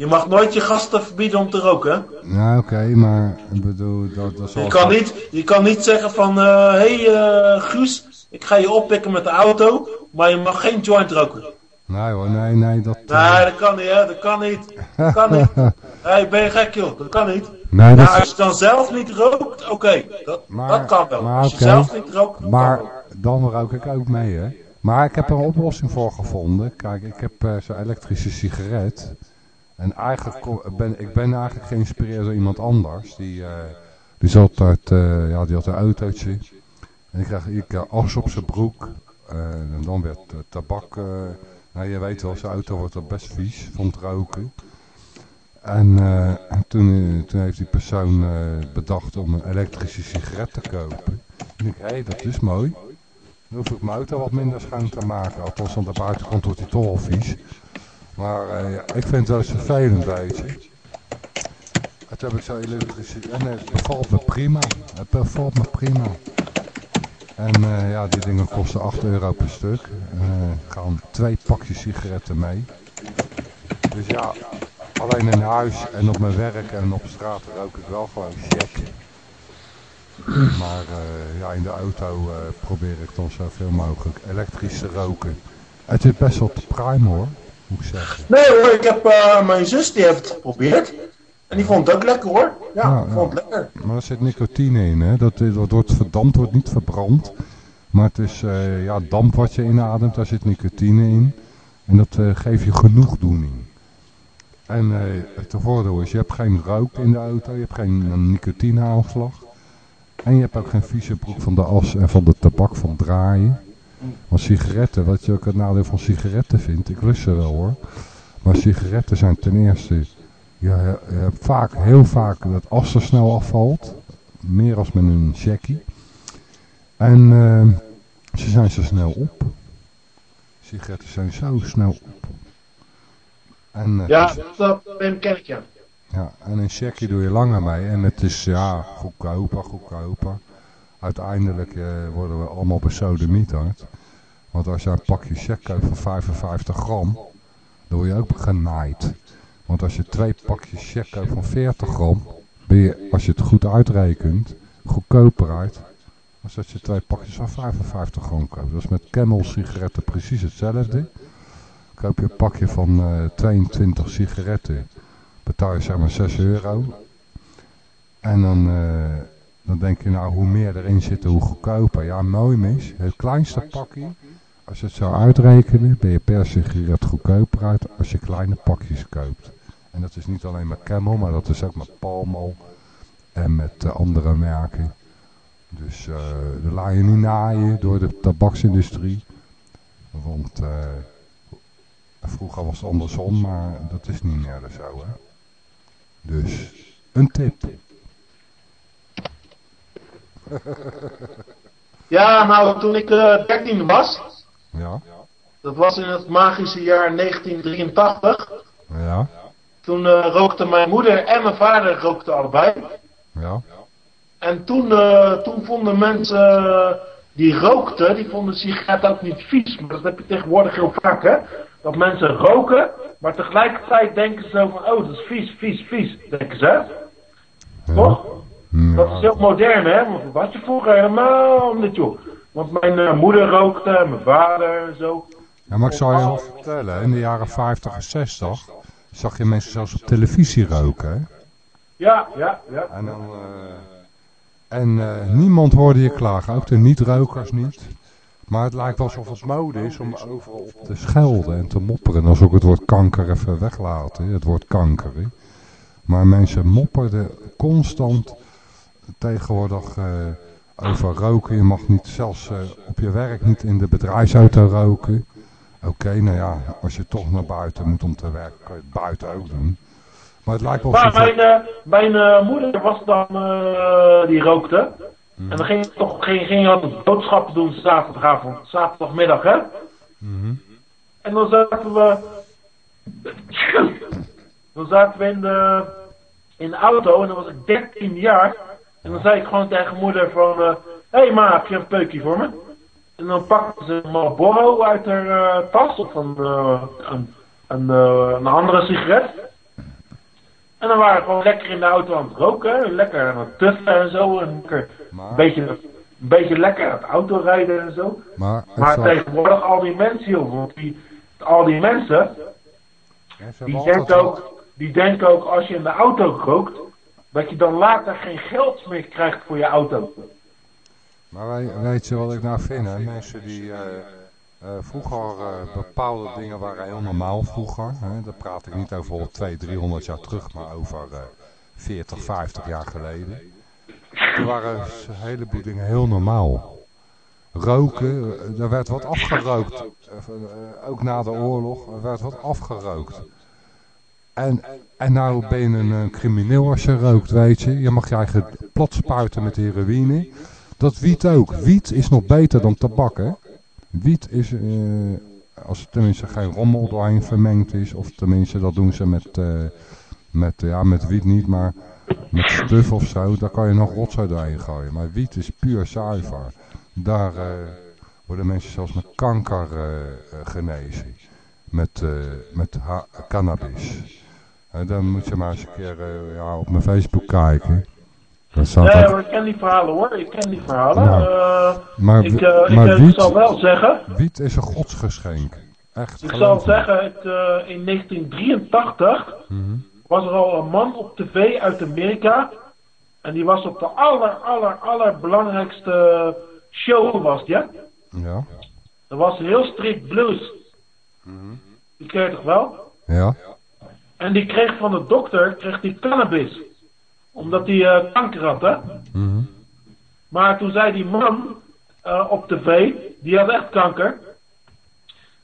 Je mag nooit je gasten verbieden om te roken? Ja, oké, maar ik bedoel, dat, dat je, kan niet, je kan niet zeggen van, hé hey, uh, Guus, ik ga je oppikken met de auto, maar je mag geen joint roken. Nee hoor, nee, nee, dat... Nee, dat kan niet, hè, dat kan niet. Dat kan niet. hey, ben je gek, joh, dat kan niet. Nee, dat... als je dan zelf niet rookt, oké, dat, dat kan wel. Maar, als je zelf niet rookt, Maar dan rook ik ook mee, hè. Maar ik heb er een oplossing voor gevonden. Kijk, ik heb uh, zo'n elektrische sigaret... En eigenlijk ben ik ben eigenlijk geïnspireerd door iemand anders. Die, uh, die, zat uit, uh, ja, die had een autootje. En ik kreeg ik, as op zijn broek. Uh, en dan werd tabak... nou, je weet wel, zijn auto wordt er best vies van het roken. En toen, toen heeft die persoon bedacht om een elektrische sigaret te kopen. En ik hé, dat is mooi. Dan hoef ik mijn auto wat minder schoon te maken. Althans, aan de buitenkant wordt hij toch al vies. Maar ja, ik vind het wel eens vervelend, weet je. Het heb ik zo elektrische... En het bevalt me prima. Het bevalt me prima. En uh, ja, die dingen kosten 8 euro per stuk. Uh, gaan twee pakjes sigaretten mee. Dus ja, alleen in huis en op mijn werk en op straat rook ik wel gewoon check. Maar ja, in de auto probeer ik dan zoveel mogelijk elektrisch te roken. Het is best wel te prime hoor. Nee hoor, ik heb uh, mijn zus die heeft het geprobeerd. En die vond het ook lekker hoor. Ja, ja vond het lekker. Maar er zit nicotine in hè. Dat, dat wordt verdampt, wordt niet verbrand. Maar het is uh, ja, damp wat je inademt, daar zit nicotine in. En dat uh, geeft je genoegdoening. En het voordeel is, je hebt geen rook in de auto, je hebt geen nicotineaanslag. En je hebt ook geen vieze broek van de as en van de tabak van draaien. Want sigaretten, wat je ook het nadeel van sigaretten vindt, ik lust ze wel hoor. Maar sigaretten zijn ten eerste, je, hebt vaak, heel vaak dat as er snel afvalt. Meer als met een checkie. En uh, ze zijn zo snel op. Sigaretten zijn zo snel op. En, uh, ja, dat ken ik ja. Ja, en een checkie doe je langer mee. En het is ja, goedkoper, goedkoper uiteindelijk uh, worden we allemaal besodemieterd. Want als je een pakje check koopt van 55 gram, dan word je ook genaaid. Want als je twee pakjes check koopt van 40 gram, ben je, als je het goed uitrekent, goedkoper uit. Als dat je twee pakjes van 55 gram koopt. Dat is met Camel sigaretten precies hetzelfde. Koop je een pakje van uh, 22 sigaretten, betaal je zeg maar 6 euro. En dan... Uh, dan denk je nou, hoe meer erin zit, hoe goedkoper. Ja, mooi mis. Het kleinste pakje, als je het zou uitrekenen, ben je per sigaret goedkoper uit als je kleine pakjes koopt. En dat is niet alleen met Camel, maar dat is ook met Palmo en met uh, andere merken. Dus uh, de laat je niet naaien door de tabaksindustrie. Want uh, vroeger was het andersom, maar dat is niet meer zo. Hè? Dus een tip. ja, nou, toen ik uh, 13 was. Ja. Dat was in het magische jaar 1983. Ja. Toen uh, rookten mijn moeder en mijn vader rookten allebei. Ja. En toen, eh, toen vonden mensen eh, die rookten, die vonden sigaret ook niet vies. Maar dat heb je tegenwoordig heel vaak, hè. Dat mensen roken, maar tegelijkertijd denken ze van, oh, dat is vies, vies, vies, denken ze. hè? Toch? Ja. Dat is heel modern, hè? Was je vroeger helemaal niet, joh. Want mijn eh, moeder rookte, mijn vader en zo. Ja, maar ik zal je wel vertellen, in de jaren 50 en 60 zag je mensen zelfs op televisie roken, hè? Ja, ja, ja. En, dan, eh, en eh, niemand hoorde je klagen, ook de niet-rokers niet. Maar het lijkt wel alsof het mode is om overal op te schelden en te mopperen. Als ook het woord kanker even weglaten, het woord kanker. hè. Maar mensen mopperden constant tegenwoordig eh, over roken. Je mag niet, zelfs eh, op je werk niet in de bedrijfsauto roken. Oké, nou ja, als je toch naar buiten moet om te werken, kan je het buiten ook doen. Maar het lijkt wel Maar mijn, eh, mijn moeder was dan, die rookte. En dan ging, toch, ging, ging boodschappen doen zaterdagavond, zaterdagmiddag, hè? Mhm. En dan zaten we. dan zaten we in de, in de auto en dan was ik 13 jaar. En dan zei ik gewoon tegen moeder van, hé hey, ma, heb je een peukje voor me? En dan pakte ze een Marlboro uit haar eh, tas of een, eh, een, een, eh, een andere sigaret. En dan waren we gewoon lekker in de auto aan het roken, lekker aan het tuffen en zo. En lekker, een, beetje, een beetje lekker aan het autorijden en zo. maar, het Maar zal- tegenwoordig al die mensen, joh, want die, al die mensen, die denken, ook, die denken ook als je in de auto rookt, dat je dan later geen geld meer krijgt voor je auto. Maar wij, weet je wat ik nou vind? Hè? Mensen die eh, eh, vroeger eh, bepaalde dingen waren heel normaal vroeger. Hè? Daar praat ik niet over 200, 200, 300 jaar terug, maar over eh 40, 50 jaar geleden. Toen waren een heleboel dingen heel normaal. Roken, er werd wat afgerookt. Ook na de oorlog, er werd wat afgerookt. En, en nou ben je een, eh, crimineel als je rookt, weet je. Je mag je eigen plat spuiten met heroïne. Dat wiet ook. Wiet is nog beter dan tabak, hè. Wiet is, eh, als er tenminste geen rommel doorheen vermengd is, of tenminste dat doen ze met, eh, met, ja, met wiet niet, maar met stuf of zo, daar kan je nog rotzooi doorheen gooien. Maar wiet is puur zuiver. Daar worden mensen zelfs met kanker genezen. Met, eh, met cannabis. En dan moet je maar eens een keer eh, ja, op mijn Facebook kijken. Nee, maar ik ken die verhalen hoor, ik ken die verhalen. Nou, Eh, maar ik, maar ik wiet, zal wel zeggen, wiet is een godsgeschenk. Echt. ik zal zeggen, het, in 1983 Mhm. was er al een man op tv uit Amerika. En die was op de aller, aller, allerbelangrijkste show, was die, hè? Ja. Dat was heel strikt blues. Die je toch wel? Ja. En die kreeg van de dokter kreeg die cannabis. Omdat hij eh, kanker had, hè? Mhm. Maar toen zei die man eh, op tv, die had echt kanker.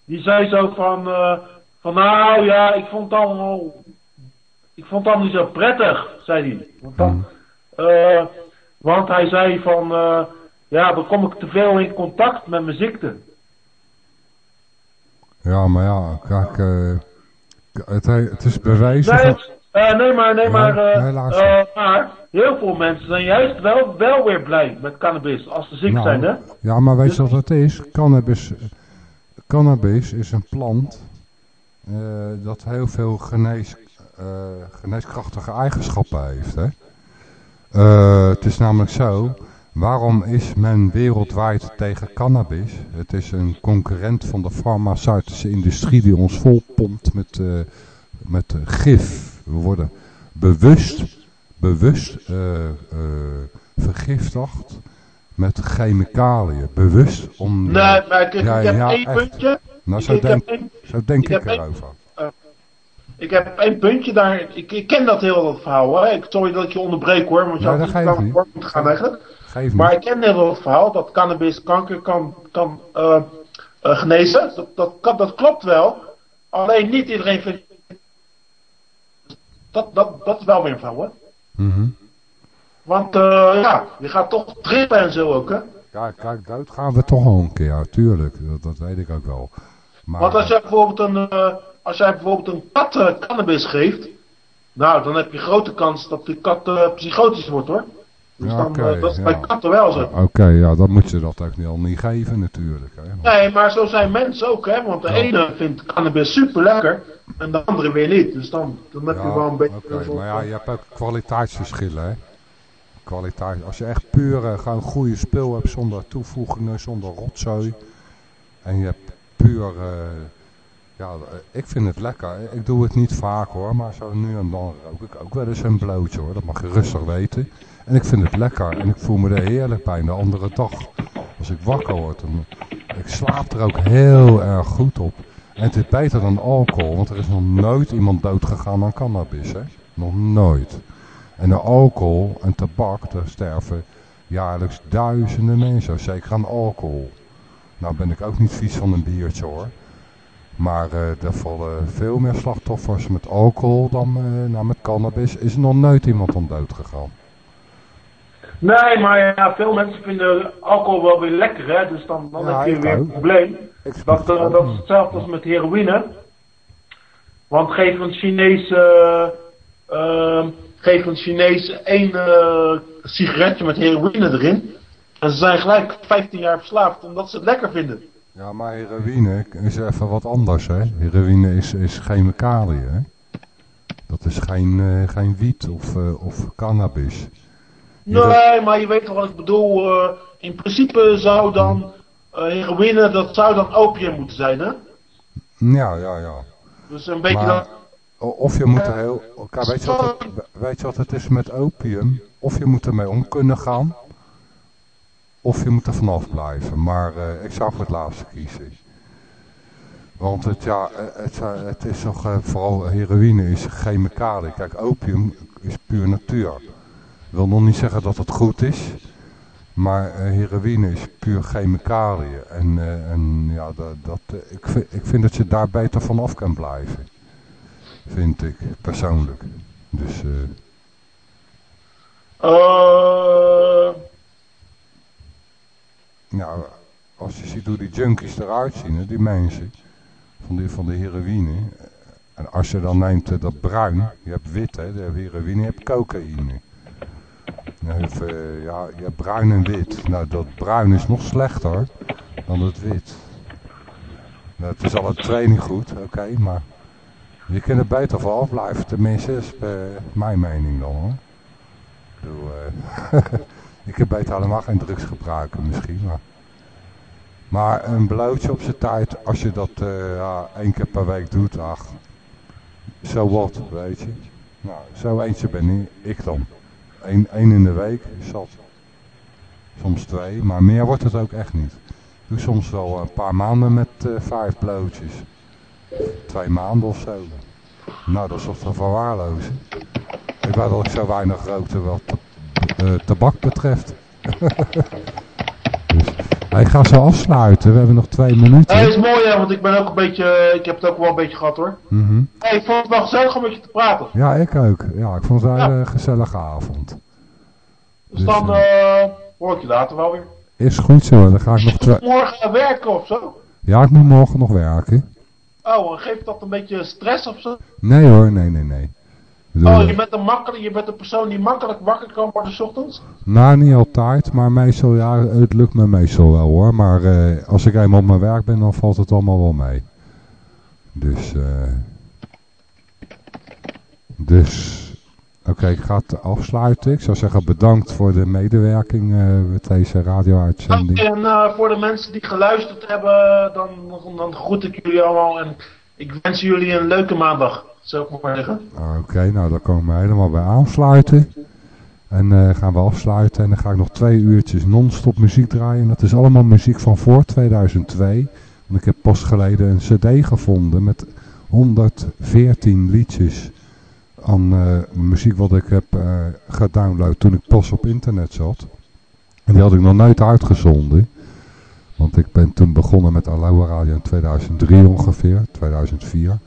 Die zei zo van, eh, van nou ja, ik vond het allemaal, ik vond het allemaal niet zo prettig, zei hij. Want, dan, want hij zei van, ja, dan kom ik te veel in contact met mijn ziekte. Ja, maar ja, kijk, eh, het, he- het is bewezen. Nee, eh, nee maar, nee Ja, maar, eh, maar heel veel mensen zijn juist wel, wel weer blij met cannabis als ze ziek Nou, zijn, hè? Ja, maar weet je wat het is? Cannabis, cannabis is een plant dat heel veel genees, geneeskrachtige eigenschappen heeft. Hè? Het is namelijk zo, waarom is men wereldwijd tegen cannabis? Het is een concurrent van de farmaceutische industrie die ons volpompt met, eh, met eh, gif. We worden bewust, bewust eh, vergiftigd met chemicaliën. Bewust om... Nee, maar ik, ik heb ja, één echt. puntje. nou, Ik, zo ik, denk, heb zo denk ik ik, heb één- erover. ik heb één puntje daar. Ik, ik ken dat heel dat verhaal. Hè. Ik, sorry dat ik je onderbreek hoor, want je Nee, had niet woord moeten gaan eigenlijk. Geef Maar ik ken heel wel het verhaal dat cannabis kanker kan, kan eh, eh, genezen. Dat, dat, kan- dat klopt wel. Alleen niet iedereen vindt. Dat, dat, dat is wel weer een verhaal hoor. Mhm. Want eh, ja, je gaat toch trippen en zo ook hè. Kijk, kijk, dood gaan we toch al een keer, ja, tuurlijk. Dat, dat weet ik ook wel. Maar, Want als jij bijvoorbeeld een, als jij bijvoorbeeld een kat cannabis geeft. Nou, dan heb je grote kans dat die kat psychotisch wordt hoor. Dus Ja, dan, eh, dat is ja. bij katten wel zo. Oké, ja, dan moet je dat ook niet al niet geven natuurlijk. Hè. Nee, maar zo zijn mensen ook, hè. Want de ene vindt cannabis super lekker en de andere weer niet. Dus dan, dan heb je wel een beetje... oké, maar ja, je hebt ook kwaliteitsverschillen, hè. Kwaliteit, als je echt puur eh, gewoon goede spul hebt zonder toevoegingen, zonder rotzooi. En je hebt puur, eh, ja, ik vind het lekker. Ik doe het niet vaak hoor, maar zo nu en dan rook ik ook wel eens een blootje hoor. Dat mag je rustig weten. En ik vind het lekker en ik voel me er heerlijk bij de andere dag. Als ik wakker word, ik slaap er ook heel erg goed op. En het is beter dan alcohol, want er is nog nooit iemand doodgegaan aan cannabis, hè? Nog nooit. En de alcohol en tabak, daar sterven jaarlijks duizenden mensen, zeker aan alcohol. Nou ben ik ook niet vies van een biertje hoor. Maar eh er vallen veel meer slachtoffers met alcohol dan eh, nou, met cannabis. Is er nog nooit iemand aan dood gegaan. Nee, maar ja, veel mensen vinden alcohol wel weer lekker, hè. Dus dan, dan Ja, heb je weer een probleem. Dat, eh, dat is hetzelfde als met heroïne. Want geef een Chinees, eh, eh, geef een Chinees één eh, sigaretje met heroïne erin. En ze zijn gelijk 15 jaar verslaafd omdat ze het lekker vinden. Ja, maar heroïne is even wat anders, hè. Heroïne is, is chemicaliën, hè. Dat is geen, eh, geen wiet of, eh, of cannabis. Nee, maar je weet toch wat ik bedoel. eh, in principe zou dan eh, heroïne, dat zou dan opium moeten zijn, hè? Ja, ja, ja. Dus een beetje Maar- dan... Of je moet er heel... Kijk, weet, je wat het, weet je wat het is met opium? Of je moet ermee om kunnen gaan. Of je moet er vanaf blijven. Maar eh, ik zou voor het laatste kiezen. Want het, ja, het, het is toch vooral heroïne is chemicaliën. Kijk, opium is puur natuur. Ik wil nog niet zeggen dat het goed is. Maar eh, heroïne is puur chemicaliën. En, eh, en ja, dat, dat, eh, ik, vind, ik vind dat je daar beter vanaf kan blijven. Vind ik, persoonlijk. Dus, ja, als je ziet hoe die junkies eruit zien, hè, die mensen, van, die, van de heroïne. En als je dan neemt dat bruin, je hebt wit, hè, de heroïne, je hebt cocaïne. Eh, ja, je bruin en wit. Nou, dat bruin is nog slechter dan het wit. Nou, het is al een training goed, oké, maar je kunt er beter van afblijven. Tenminste, is eh, mijn mening dan hoor. Eh, ik heb beter helemaal geen drugs gebruiken misschien, maar... Maar een blootje op zijn tijd, als je dat ja, één keer per week doet, ach, zo wat, weet je. Nou, zo eentje ben ik dan. Één in de week zat. Soms twee, maar meer wordt het ook echt niet. Doe soms wel een paar maanden met eh, vijf blootjes. Twee maanden of zo. Nou, dat is toch te verwaarlozen. Ik wou dat ik zo weinig rookte wat eh, tabak betreft. dus, ik ga zo afsluiten. We hebben nog twee minuten. Nee, is mooi, hè, want ik ben ook een beetje... Ik heb het ook wel een beetje gehad, hoor. Mhm. Hey, ik vond het wel gezellig om met je te praten. Ja, ik ook. Ja, ik vond het een hele gezellige avond. Dus Dus, dan eh, eh hoor ik je later wel weer. Is goed zo, dan ga ik nog twee... Morgen werken of zo. Ja, ik moet morgen nog werken. Oh, en geeft dat een beetje stress of zo? Nee hoor, nee, nee, nee. Oh, je bent, een makkelijk, je bent een persoon die makkelijk wakker kan worden s ochtends? Nou, niet altijd, maar meestal, ja, het lukt me meestal wel hoor. Maar eh, als ik eenmaal op mijn werk ben, dan valt het allemaal wel mee. Dus, eh dus, oké, ik ga het afsluiten. Ik zou zeggen bedankt voor de medewerking eh, met deze radio-uitzending. En eh, voor de mensen die geluisterd hebben, dan, dan groet ik jullie allemaal en ik wens jullie een leuke maandag, zou ik maar zeggen. Oké, nou dan komen we helemaal bij aansluiten. En eh, gaan we afsluiten en dan ga ik nog twee uurtjes non-stop muziek draaien. En dat is allemaal muziek van voor 2002. Want ik heb pas geleden een cd gevonden met 114 liedjes aan eh, muziek wat ik heb eh, gedownload toen ik pas op internet zat. En die had ik nog nooit uitgezonden. Want ik ben toen begonnen met Aloha Radio in 2003 ongeveer, 2004.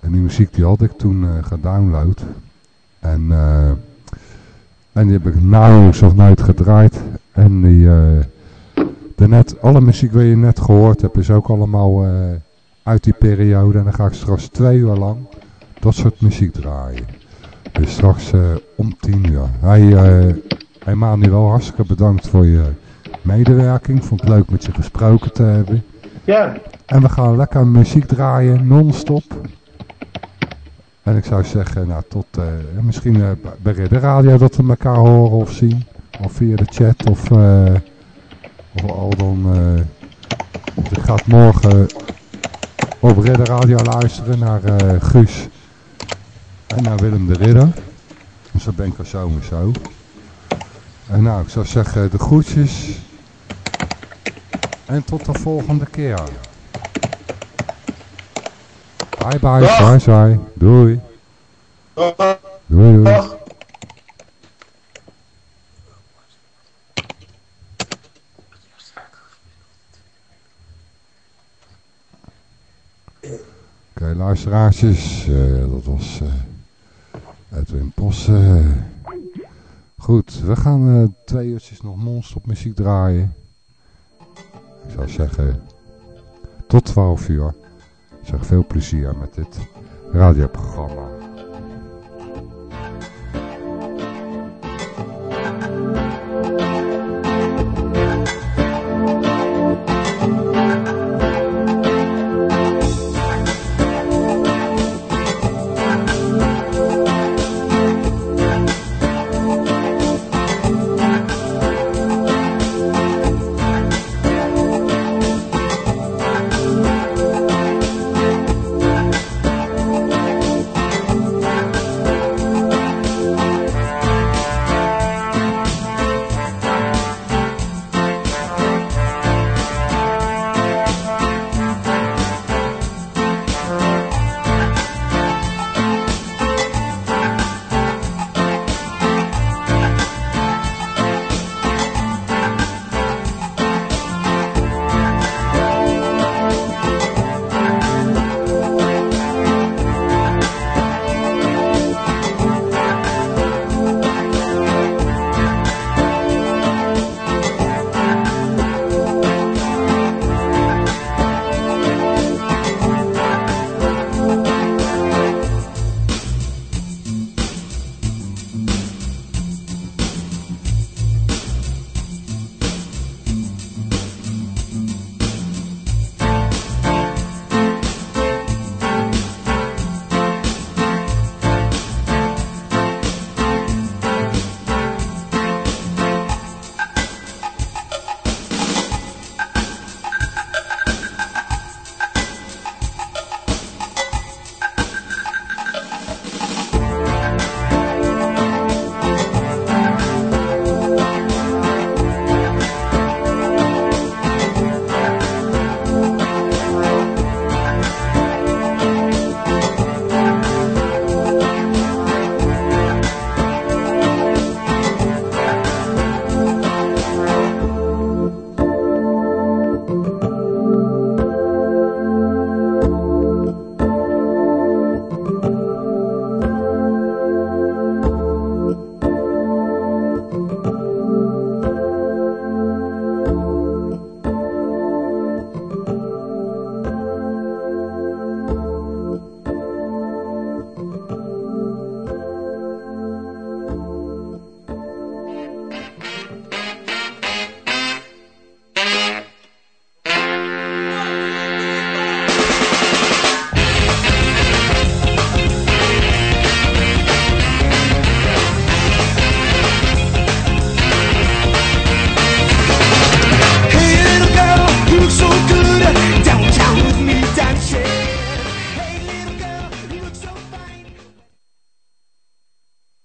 En die muziek die had ik toen eh, gedownload. En, eh, en die heb ik nauwelijks of nooit gedraaid. En die, eh, de net, alle muziek die je net gehoord hebt is ook allemaal uit die periode. En dan ga ik straks twee uur lang dat soort muziek draaien. Dus straks om tien uur. Hey, eh, Hey Manuel, hartstikke bedankt voor je medewerking. Vond het leuk met je gesproken te hebben. Ja, En we gaan lekker muziek draaien, non-stop. En ik zou zeggen, nou tot eh, misschien eh, bij de radio dat we elkaar horen of zien. Of via de chat of, eh of al dan... ik ga morgen op Ridder Radio luisteren naar Guus en naar Willem de Ridder. Dus dat ben ik en zo. En nou, ik zou zeggen de groetjes. En tot de volgende keer. Bye bye, Dag. zwaai zwaai. Doei. Doei doei. dag. Oké, luisteraartjes. eh, dat was eh, Edwin Posse. Goed, we gaan eh, twee uurtjes nog non-stop muziek draaien. Ik zou zeggen, tot 12 uur. Zeg veel plezier met dit radioprogramma.